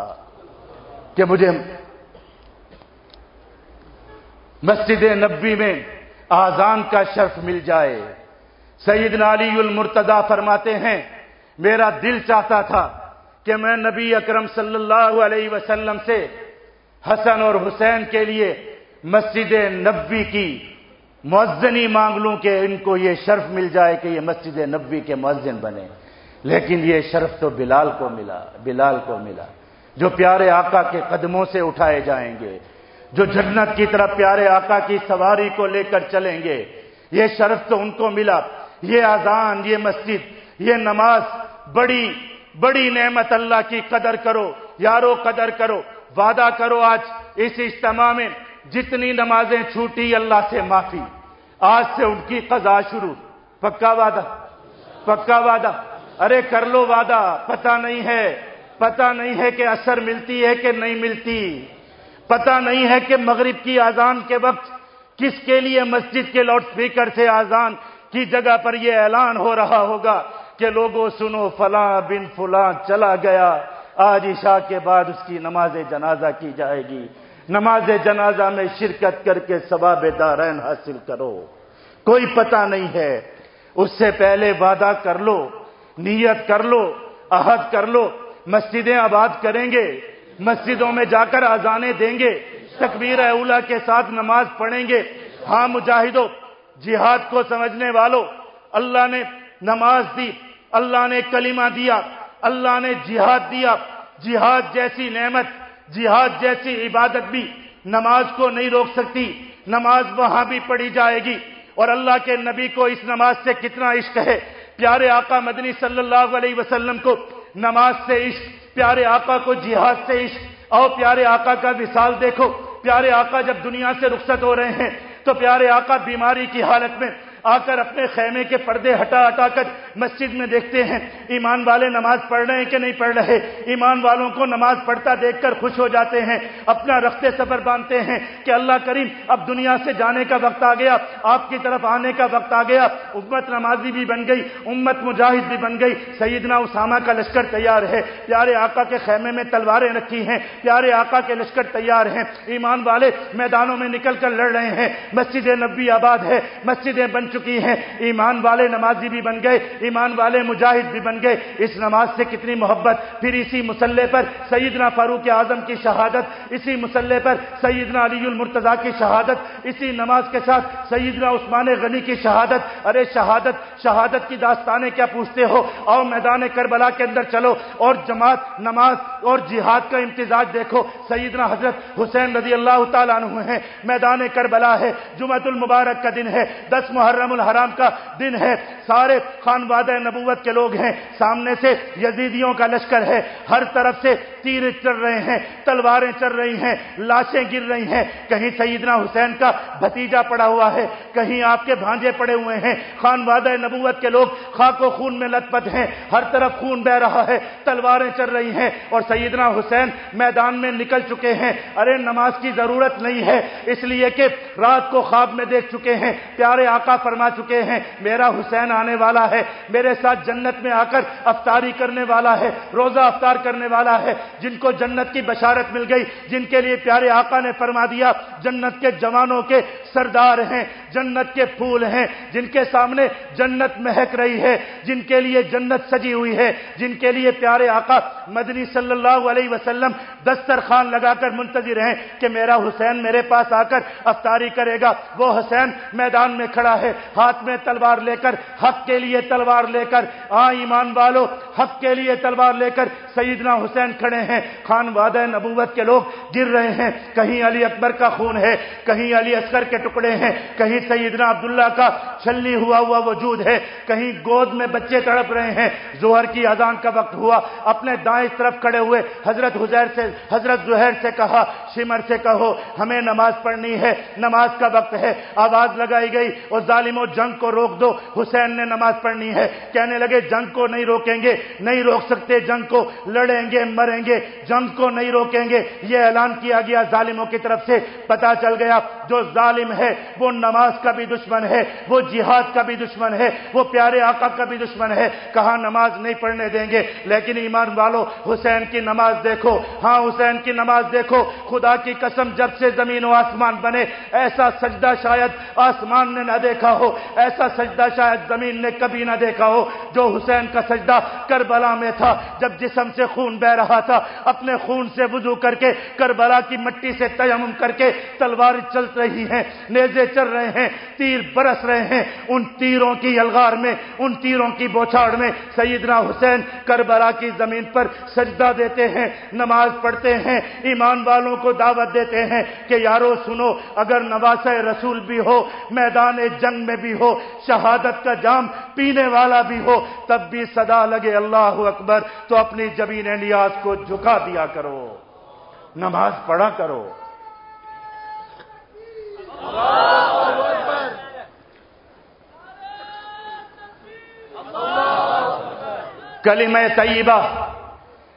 کہ مجھے مسجد نبی میں آزان کا شرف مل جائے۔ سیدنا علی المرتدا فرماتے ہیں، میرا دل چاہتا تھا کہ میں نبی اکرم صلی اللہ علیہ وسلم سے حسن اور حسین کے لیے مسجد نبی کی معذنی مانگ لوں کہ ان کو یہ شرف مل جائے کہ یہ مسجد نبی کے معذن بنے۔ لیکن یہ شرف تو بلال کو ملا، بلال کو ملا، جو پیارے آقا کے قدموں سے اٹھائے جائیں گے۔ جو جنت کی طرف پیارے آقا کی سواری کو لے کر چلیں گے۔ یہ شرف تو ان کو ملا۔ یہ آزان یہ مسجد، یہ نماز، بڑی بڑی نعمت اللہ کی قدر کرو۔ یارو، قدر کرو۔ وعدہ کرو آج اس اجتماع میں جتنی نمازیں چھوٹی اللہ سے معافی۔ آج سے ان کی قضا شروع۔ پکا وعدہ۔ پکا وعدہ۔ ارے، کر لو وعدہ۔ پتہ نہیں ہے۔ پتہ نہیں ہے کہ اثر ملتی ہے کہ نہیں ملتی۔ پتہ نہیں ہے کہ مغرب کی آزان کے وقت کس کے لیے مسجد کے لاؤڈ سپیکر سے آزان کی جگہ پر یہ اعلان ہو رہا ہوگا کہ لوگوں سنو فلاں بن فلاں چلا گیا۔ آج عشاء کے بعد اس کی نماز جنازہ کی جائے گی۔ نماز جنازہ میں شرکت کر کے ثواب دارین حاصل کرو۔ کوئی پتہ نہیں ہے۔ اس سے پہلے وعدہ کر لو، نیت کر لو، عہد کر لو، مسجدیں آباد کریں گے۔ مسجدوں میں جا کر آزانے دیں گے، تکبیر اولا کے ساتھ نماز پڑھیں گے۔ ہاں مجاہدوں جہاد کو سمجھنے والوں اللہ نے نماز دی، اللہ نے کلمہ دیا، اللہ نے جہاد دیا۔ جہاد جیسی نعمت، جہاد جیسی عبادت بھی نماز کو نہیں روک سکتی، نماز وہاں بھی پڑھی جائے گی۔ اور اللہ کے نبی کو اس نماز سے کتنا عشق ہے۔ پیارے آقا مدنی صلی اللہ علیہ وسلم کو نماز سے عشق پیارے آقا کو جہاد سے عشق اور پیارے آقا کا مثال دیکھو، پیارے آقا جب دنیا سے رخصت ہو رہے ہیں تو پیارے آقا بیماری کی حالت میں آ کر اپنے خیمے کے پردے ہٹا ہٹا کر مسجد میں دیکھتے ہیں۔ ایمان والے نماز پڑھ رہے ہیں کہ نہیں پڑھ رہے؟ ایمان والوں کو نماز پڑھتا دیکھ کر خوش ہو جاتے ہیں۔ اپنا رختے سفر باندھتے ہیں کہ اللہ کریم اب دنیا سے جانے کا وقت آ گیا، آپ کی طرف آنے کا وقت آ گیا۔ امت نمازی بھی بن گئی، امت مجاہد بھی بن گئی۔ سیدنا اسامہ کا لشکر تیار ہے۔ پیارے آقا کے خیمے میں تلواریں رکھی ہیں۔ پیارے آقا کے لشکر تیار ہیں۔ ایمان والے میدانوں میں نکل کر لڑ رہے ہیں۔ مسجد نبی آباد ہے۔ مسجدیں بن چکی ہیں۔ ایمان والے نمازی بھی بن گئے، ایمان والے مجاہد بھی بن گئے۔ اس نماز سے کتنی محبت، پھر اسی مسلح پر سیدنا فاروق اعظم کی شہادت، اسی مسلح پر سیدنا علی المرتضی کی شہادت، اسی نماز کے ساتھ سیدنا عثمان غنی کی شہادت۔ ارے شہادت شہادت کی داستانیں کیا پوچھتے ہو؟ اور میدان کربلا کے اندر چلو اور جماعت، نماز اور جہاد کا امتزاج دیکھو۔ سیدنا حضرت حسین رضی اللہ تعالیٰ عنہ ہیں، میدان کربلا ہے جمعت المبارک کا دن ہے، دس محرم محرم الحرام کا دن ہے۔ سارے خانواد نبوت کے لوگ ہیں۔ سامنے سے یزیدیوں کا لشکر ہے۔ ہر طرف سے تیر چل رہے ہیں، تلواریں چل رہی ہیں، لاشیں گر رہی ہیں۔ کہیں سیدنا حسین کا بھتیجا پڑا ہوا ہے، کہیں آپ کے بھانجے پڑے ہوئے ہیں۔ خانواد نبوت کے لوگ خاک و خون میں لت پت ہیں، ہر طرف خون بہ رہا ہے، تلواریں چل رہی ہیں۔ اور سیدنا حسین میدان میں نکل چکے ہیں۔ ارے، نماز کی ضرورت نہیں ہے، اس لیے کہ رات کو خواب میں دیکھ چکے ہیں، پیارے آقا فرما چکے ہیں، میرا حسین آنے والا ہے، میرے ساتھ جنت میں آ کر افطاری کرنے والا ہے، روزہ افطار کرنے والا ہے۔ جن کو جنت کی بشارت مل گئی، جن کے لیے پیارے آقا نے فرما دیا، جنت کے جوانوں کے سردار ہیں، جنت کے پھول ہیں، جن کے سامنے جنت مہک رہی ہے، جن کے لیے جنت سجی ہوئی ہے، جن کے لیے پیارے آقا مدنی صلی اللہ علیہ وسلم دسترخوان لگا کر منتظر ہیں کہ میرا حسین میرے پاس آ کر افطاری کرے گا۔ وہ حسین میدان میں کھڑا ہے، ہاتھ میں تلوار لے کر، حق کے لیے تلوار لے کر، آ ایمان والو، حق کے لیے تلوار لے کر سیدنا حسین کھڑے ہیں۔ خان وعدہ نبوت کے لوگ گر رہے ہیں۔ کہیں علی اکبر کا خون ہے، کہیں علی اصغر کے ٹکڑے ہیں۔ کہیں سیدنا عبداللہ کا چھلی ہوا ہوا وجود ہے۔ کہیں گود میں بچے تڑپ رہے ہیں۔ زہر کی اذان کا وقت ہوا۔ اپنے دائیں طرف کھڑے ہوئے۔ حضرت حزیر سے، حضرت زہر سے کہا، شمر سے کہو، ہمیں نماز پڑھنی ہے۔ نماز کا وقت ہے۔ آواز لگائی گئی اور ظالموں، جنگ کو روک دو۔ حسین نے نماز پڑھنی ہے۔ کہنے لگے، جنگ کو نہیں روکیں گے، نہیں روک سکتے۔ جنگ کو لڑیں گے، مریں گے۔ جنگ کو نہیں روکیں گے۔ یہ اعلان کیا گیا ظالموں کی طرف سے۔ پتا چل گیا، جو ظالم ہے، وہ نماز کا بھی دشمن ہے، وہ جہاد کا بھی دشمن ہے، وہ پیارے آقا کا بھی دشمن ہے۔ کہا نماز نہیں پڑھنے دیں گے؟ لیکن ایمان والو، حسین کی نماز دیکھو۔ ہاں حسین کی نماز دیکھو۔ خدا کی قسم، جب سے زمین و آسمان بنے، ایسا سجدہ شاید آسمان نے نہ دیکھا ہو، ایسا سجدہ شاید زمین نے کبھی نہ دیکھا ہو، جو حسین کا سجدہ کربلا میں تھا، جب جسم سے خون بہ رہا تھا۔ اپنے خون سے وضو کر کے کربلا کی مٹی سے تیمم کر کے تلوار چل رہی ہیں، نیزے چل رہے ہیں، تیر برس رہے ہیں۔ ان تیروں کی الغار میں، ان تیروں کی بوچھاڑ میں سیدنا حسین کربلا کی زمین پر سجدہ دیتے ہیں، نماز پڑھتے ہیں، ایمان والوں کو دعوت دیتے ہیں کہ یارو سنو، اگر نواز رسول بھی ہو، میدان جنگ میں بھی ہو، شہادت کا جام پینے والا بھی ہو، تب بھی صدا لگے اللہ اکبر۔ تو اپنی جبین نیاز کو جو جھکا دیا کرو، نماز پڑھا کرو۔ کلمہ طیبہ،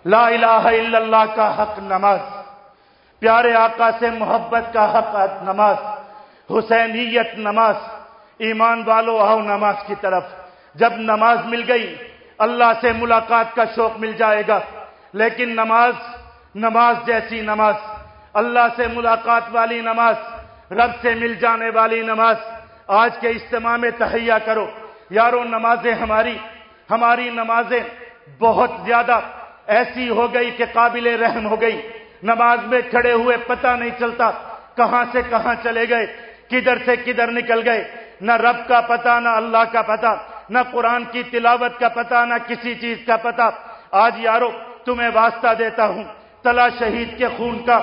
لا الہ الا اللہ کا حق نماز، پیارے آقا سے محبت کا حق نماز، حسینیت نماز، ایمان والو آؤ نماز کی طرف۔ جب نماز مل گئی، اللہ سے ملاقات کا شوق مل جائے گا۔ لیکن نماز نماز جیسی نماز، اللہ سے ملاقات والی نماز، رب سے مل جانے والی نماز، آج کے اجتماع میں تہیا کرو۔ یارو، نمازیں ہماری ہماری نمازیں بہت زیادہ ایسی ہو گئی کہ قابل رحم ہو گئی۔ نماز میں کھڑے ہوئے پتہ نہیں چلتا کہاں سے کہاں چلے گئے، کدھر سے کدھر نکل گئے۔ نہ رب کا پتہ، نہ اللہ کا پتہ، نہ قرآن کی تلاوت کا پتہ، نہ کسی چیز کا پتہ۔ آج یارو تمہیں واسطہ دیتا ہوں۔ تلا شہید کے خون کا،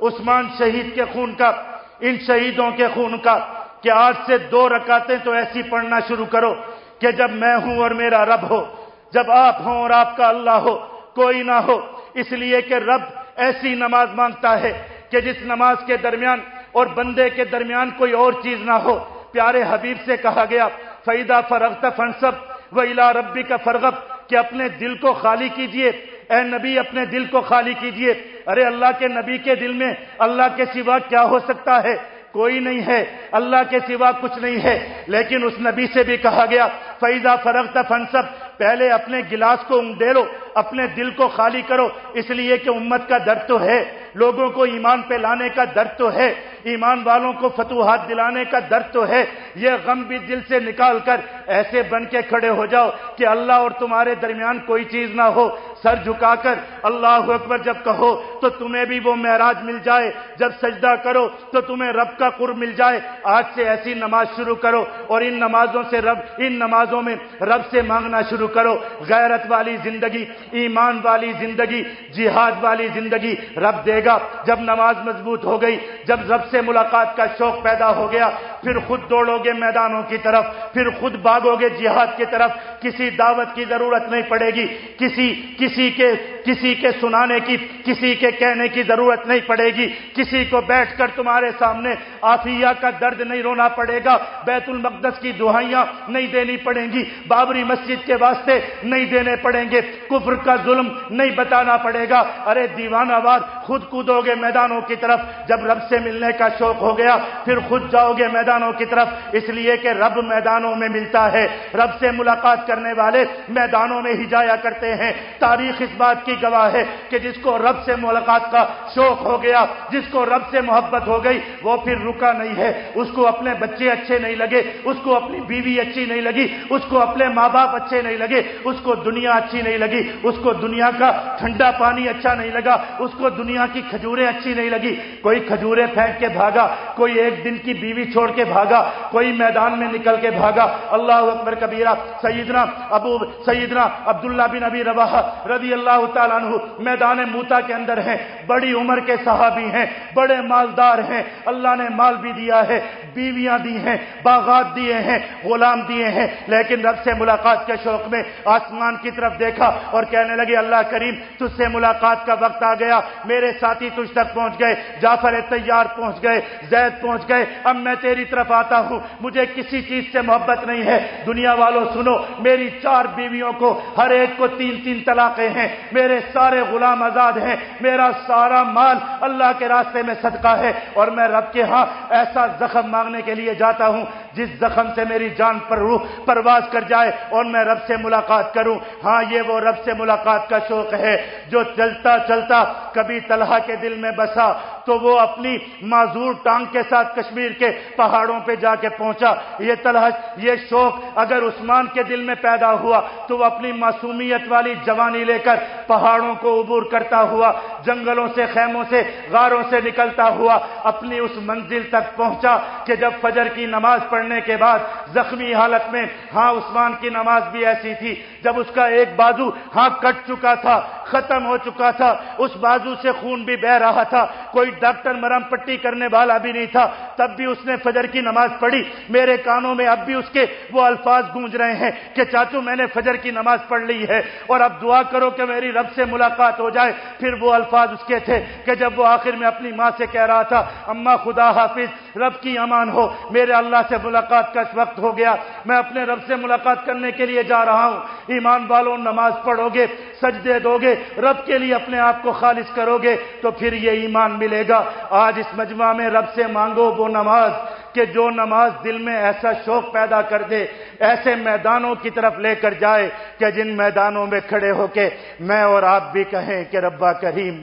عثمان شہید کے خون کا، ان شہیدوں کے خون کا کہ آج سے دو رکاتیں تو ایسی پڑھنا شروع کرو کہ جب میں ہوں اور میرا رب ہو، جب آپ ہوں اور آپ کا اللہ ہو، کوئی نہ ہو۔ اس لیے کہ رب ایسی نماز مانگتا ہے کہ جس نماز کے درمیان اور بندے کے درمیان کوئی اور چیز نہ ہو۔ پیارے حبیب سے کہا گیا فیدا فرغت فنسب و الا ربی کا فرغب کہ اپنے دل کو خالی کیجیے۔ اے نبی، اپنے دل کو خالی کیجیے۔ ارے اللہ کے نبی کے دل میں اللہ کے سوا کیا ہو سکتا ہے؟ کوئی نہیں ہے۔ اللہ کے سوا کچھ نہیں ہے۔ لیکن اس نبی سے بھی کہا گیا فیضا فرغت فنسب پہلے اپنے گلاس کو لو، اپنے دل کو خالی کرو۔ اس لیے کہ امت کا درد تو ہے، لوگوں کو ایمان پہ لانے کا درد تو ہے۔ ایمان والوں کو فتوحات دلانے کا درد تو ہے، یہ غم بھی دل سے نکال کر ایسے بن کے کھڑے ہو جاؤ کہ اللہ اور تمہارے درمیان کوئی چیز نہ ہو۔ سر جھکا کر اللہ اکبر جب کہو تو تمہیں بھی وہ معراج مل جائے۔ جب سجدہ کرو تو تمہیں رب کا قرب مل جائے۔ آج سے ایسی نماز شروع کرو اور ان نمازوں سے رب، ان نمازوں میں رب سے مانگنا شروع کرو۔ غیرت والی زندگی، ایمان والی زندگی، جہاد والی زندگی رب دے گا۔ جب نماز مضبوط ہو گئی، جب رب سے ملاقات کا شوق پیدا ہو گیا، پھر خود دوڑو گے میدانوں کی طرف، پھر خود بھاگو گے جہاد کی طرف، کسی دعوت کی ضرورت نہیں پڑے گی، کسی کسی کے کسی کے سنانے کی، کسی کے کہنے کی ضرورت نہیں پڑے گی، کسی کو بیٹھ کر تمہارے سامنے آفیہ کا درد نہیں رونا پڑے گا، بیت المقدس کی دہائیاں نہیں دینی پڑیں گی، بابری مسجد کے واسطے نہیں دینے پڑیں گے، کفر کا ظلم نہیں بتانا پڑے گا، ارے دیوانہ باد خود کودو گے میدانوں کی طرف، جب رب سے ملنے کا شوق ہو گیا، پھر خود جاؤ گے میدانوں کی طرف۔ اس لیے کہ رب میدانوں میں ملتا ہے۔ رب سے ملاقات کرنے والے میدانوں میں ہی جایا کرتے ہیں۔ تاریخ اس بات کی گواہ ہے کہ جس کو رب سے ملاقات کا شوق ہو گیا، جس کو رب سے محبت ہو گئی، وہ پھر رکا نہیں ہے۔ اس کو اپنے بچے اچھے نہیں لگے، اس کو اپنی بیوی اچھی نہیں لگی، اس کو اپنے ماں باپ اچھے نہیں لگے، اس کو دنیا اچھی نہیں لگی، اس کو دنیا کا ٹھنڈا پانی اچھا نہیں لگا، اس کو دنیا کی کھجوریں اچھی نہیں لگی۔ کوئی کھجوریں پھینک کے بھاگا، کوئی ایک دن کی بیوی چھوڑ کے بھاگا، کوئی میدان میں نکل کے بھاگا۔ اللہ اکبر کبیرہ، سیدنا ابو، سیدنا عبداللہ بن ابی روا رضی اللہ تعالیٰ عنہ میدان موتا کے اندر ہیں۔ بڑی عمر کے صحابی ہیں، بڑے مالدار ہیں۔ اللہ نے مال بھی دیا ہے، بیویاں دی ہیں، باغات دیے ہیں، غلام دیے ہیں۔ لیکن رب سے ملاقات کے شوق میں آسمان کی طرف دیکھا اور کہنے لگے، اللہ کریم، تجھ سے ملاقات کا وقت آ گیا۔ میرے ساتھی تجھ تک پہنچ گئے، جعفر تیار پہنچ گئے، زید پہنچ گئے، اب میں تیری طرف آتا ہوں، مجھے کسی چیز سے محبت نہیں ہے۔ دنیا والوں سنو، میری چار بیویوں کو ہر ایک کو تین تین طلاقیں ہیں، میرے سارے غلام آزاد ہیں، میرا سارا مال اللہ کے راستے میں صدقہ ہے۔ اور میں رب کے ہاں ایسا زخم مانگنے کے لیے جاتا ہوں، جس زخم سے میری جان پر روح پرواز کر جائے اور میں رب سے ملاقات کروں۔ ہاں یہ وہ رب سے ملاقات کا شوق ہے جو چلتا چلتا کبھی طلحہ کے دل میں بسا تو وہ اپنی معذور ٹانگ کے ساتھ کشمیر کے پہاڑوں پہ جا کے پہنچا۔ یہ طلحہ یہ شوق اگر عثمان کے دل میں پیدا ہوا تو وہ اپنی معصومیت والی جوانی لے کر پہاڑوں کو عبور کرتا ہوا، جنگلوں سے، خیموں سے، غاروں سے نکلتا ہوا اپنی اس منزل تک پہنچا کہ جب فجر کی نماز پڑھنے کے بعد زخمی حالت میں ہاں عثمان کی نماز بھی ایسی تھی، جب اس کا ایک بازو ہاں کٹ چکا تھا، ختم ہو چکا تھا، اس بازو سے خون بھی بہ رہا تھا، کوئی ڈاکٹر مرم پٹی کرنے والا بھی نہیں تھا، تب بھی اس نے فجر کی نماز پڑھی۔ میرے کانوں میں اب بھی اس کے وہ الفاظ گونج رہے ہیں کہ چاچو میں نے فجر کی نماز پڑھ لی ہے اور اب دعا کرو کہ میری رب سے ملاقات ہو جائے۔ پھر وہ الفاظ اس کے تھے کہ جب وہ آخر میں اپنی ماں سے کہہ رہا تھا، اما خدا حافظ، رب کی امان ہو، میرے اللہ سے ملاقات کا اس وقت ہو گیا۔ میں اپنے رب سے ملاقات کرنے کے لیے جا رہا ہوں۔ ایمان والوں، نماز پڑھو گے، سجدے دو گے، رب کے لیے اپنے آپ کو خالص کرو گے، تو پھر یہ ایمان ملے گا۔ آج اس مجمع میں رب سے مانگو وہ نماز کہ جو نماز دل میں ایسا شوق پیدا کر دے، ایسے میدانوں کی طرف لے کر جائے کہ جن میدانوں میں کھڑے ہو کے میں اور آپ بھی کہیں کہ ربا کریم،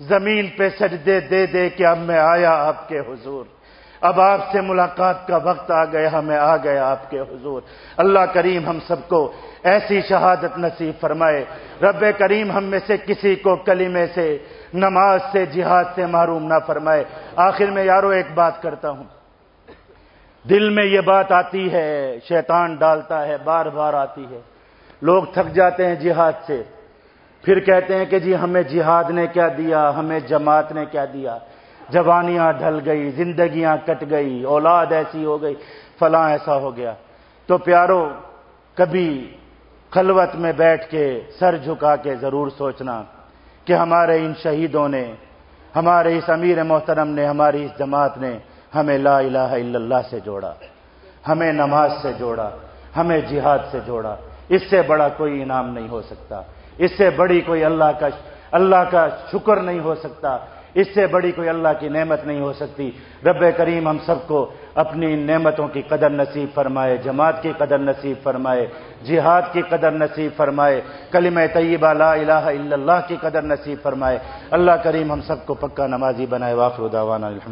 زمین پہ سجدے دے دے کہ اب میں آیا آپ کے حضور۔ اب آپ سے ملاقات کا وقت آ گیا میں آ گیا آپ کے حضور۔ اللہ کریم ہم سب کو ایسی شہادت نصیب فرمائے۔ رب کریم ہم میں سے کسی کو کلیمے سے نماز سے، جہاد سے معروم نہ فرمائے۔ آخر میں یارو، ایک بات کرتا ہوں۔ دل میں یہ بات آتی ہے، شیطان ڈالتا ہے، بار بار آتی ہے۔ لوگ تھک جاتے ہیں جہاد سے۔ پھر کہتے ہیں کہ جی ہمیں جہاد نے کیا دیا، ہمیں جماعت نے کیا دیا۔ جوانیاں ڈھل گئی، زندگیاں کٹ گئی، اولاد ایسی ہو گئی، فلاں ایسا ہو گیا۔ تو پیارو، کبھی خلوت میں بیٹھ کے سر جھکا کے ضرور سوچنا۔ کہ ہمارے ان شہیدوں نے، ہمارے اس امیر محترم نے، ہماری اس جماعت نے ہمیں لا الہ الا اللہ سے جوڑا، ہمیں نماز سے جوڑا، ہمیں جہاد سے جوڑا۔ اس سے بڑا کوئی انعام نہیں ہو سکتا۔ اس سے بڑی کوئی اللہ کا اللہ کا شکر نہیں ہو سکتا۔ اس سے بڑی کوئی اللہ کی نعمت نہیں ہو سکتی۔ رب کریم ہم سب کو اپنی نعمتوں کی قدر نصیب فرمائے، جماعت کی قدر نصیب فرمائے، جہاد کی قدر نصیب فرمائے کلم طیبہ لا الہ الا اللہ کی قدر نصیب فرمائے۔ اللہ کریم ہم سب کو پکا نمازی بنائے واخر دعوانا الحمد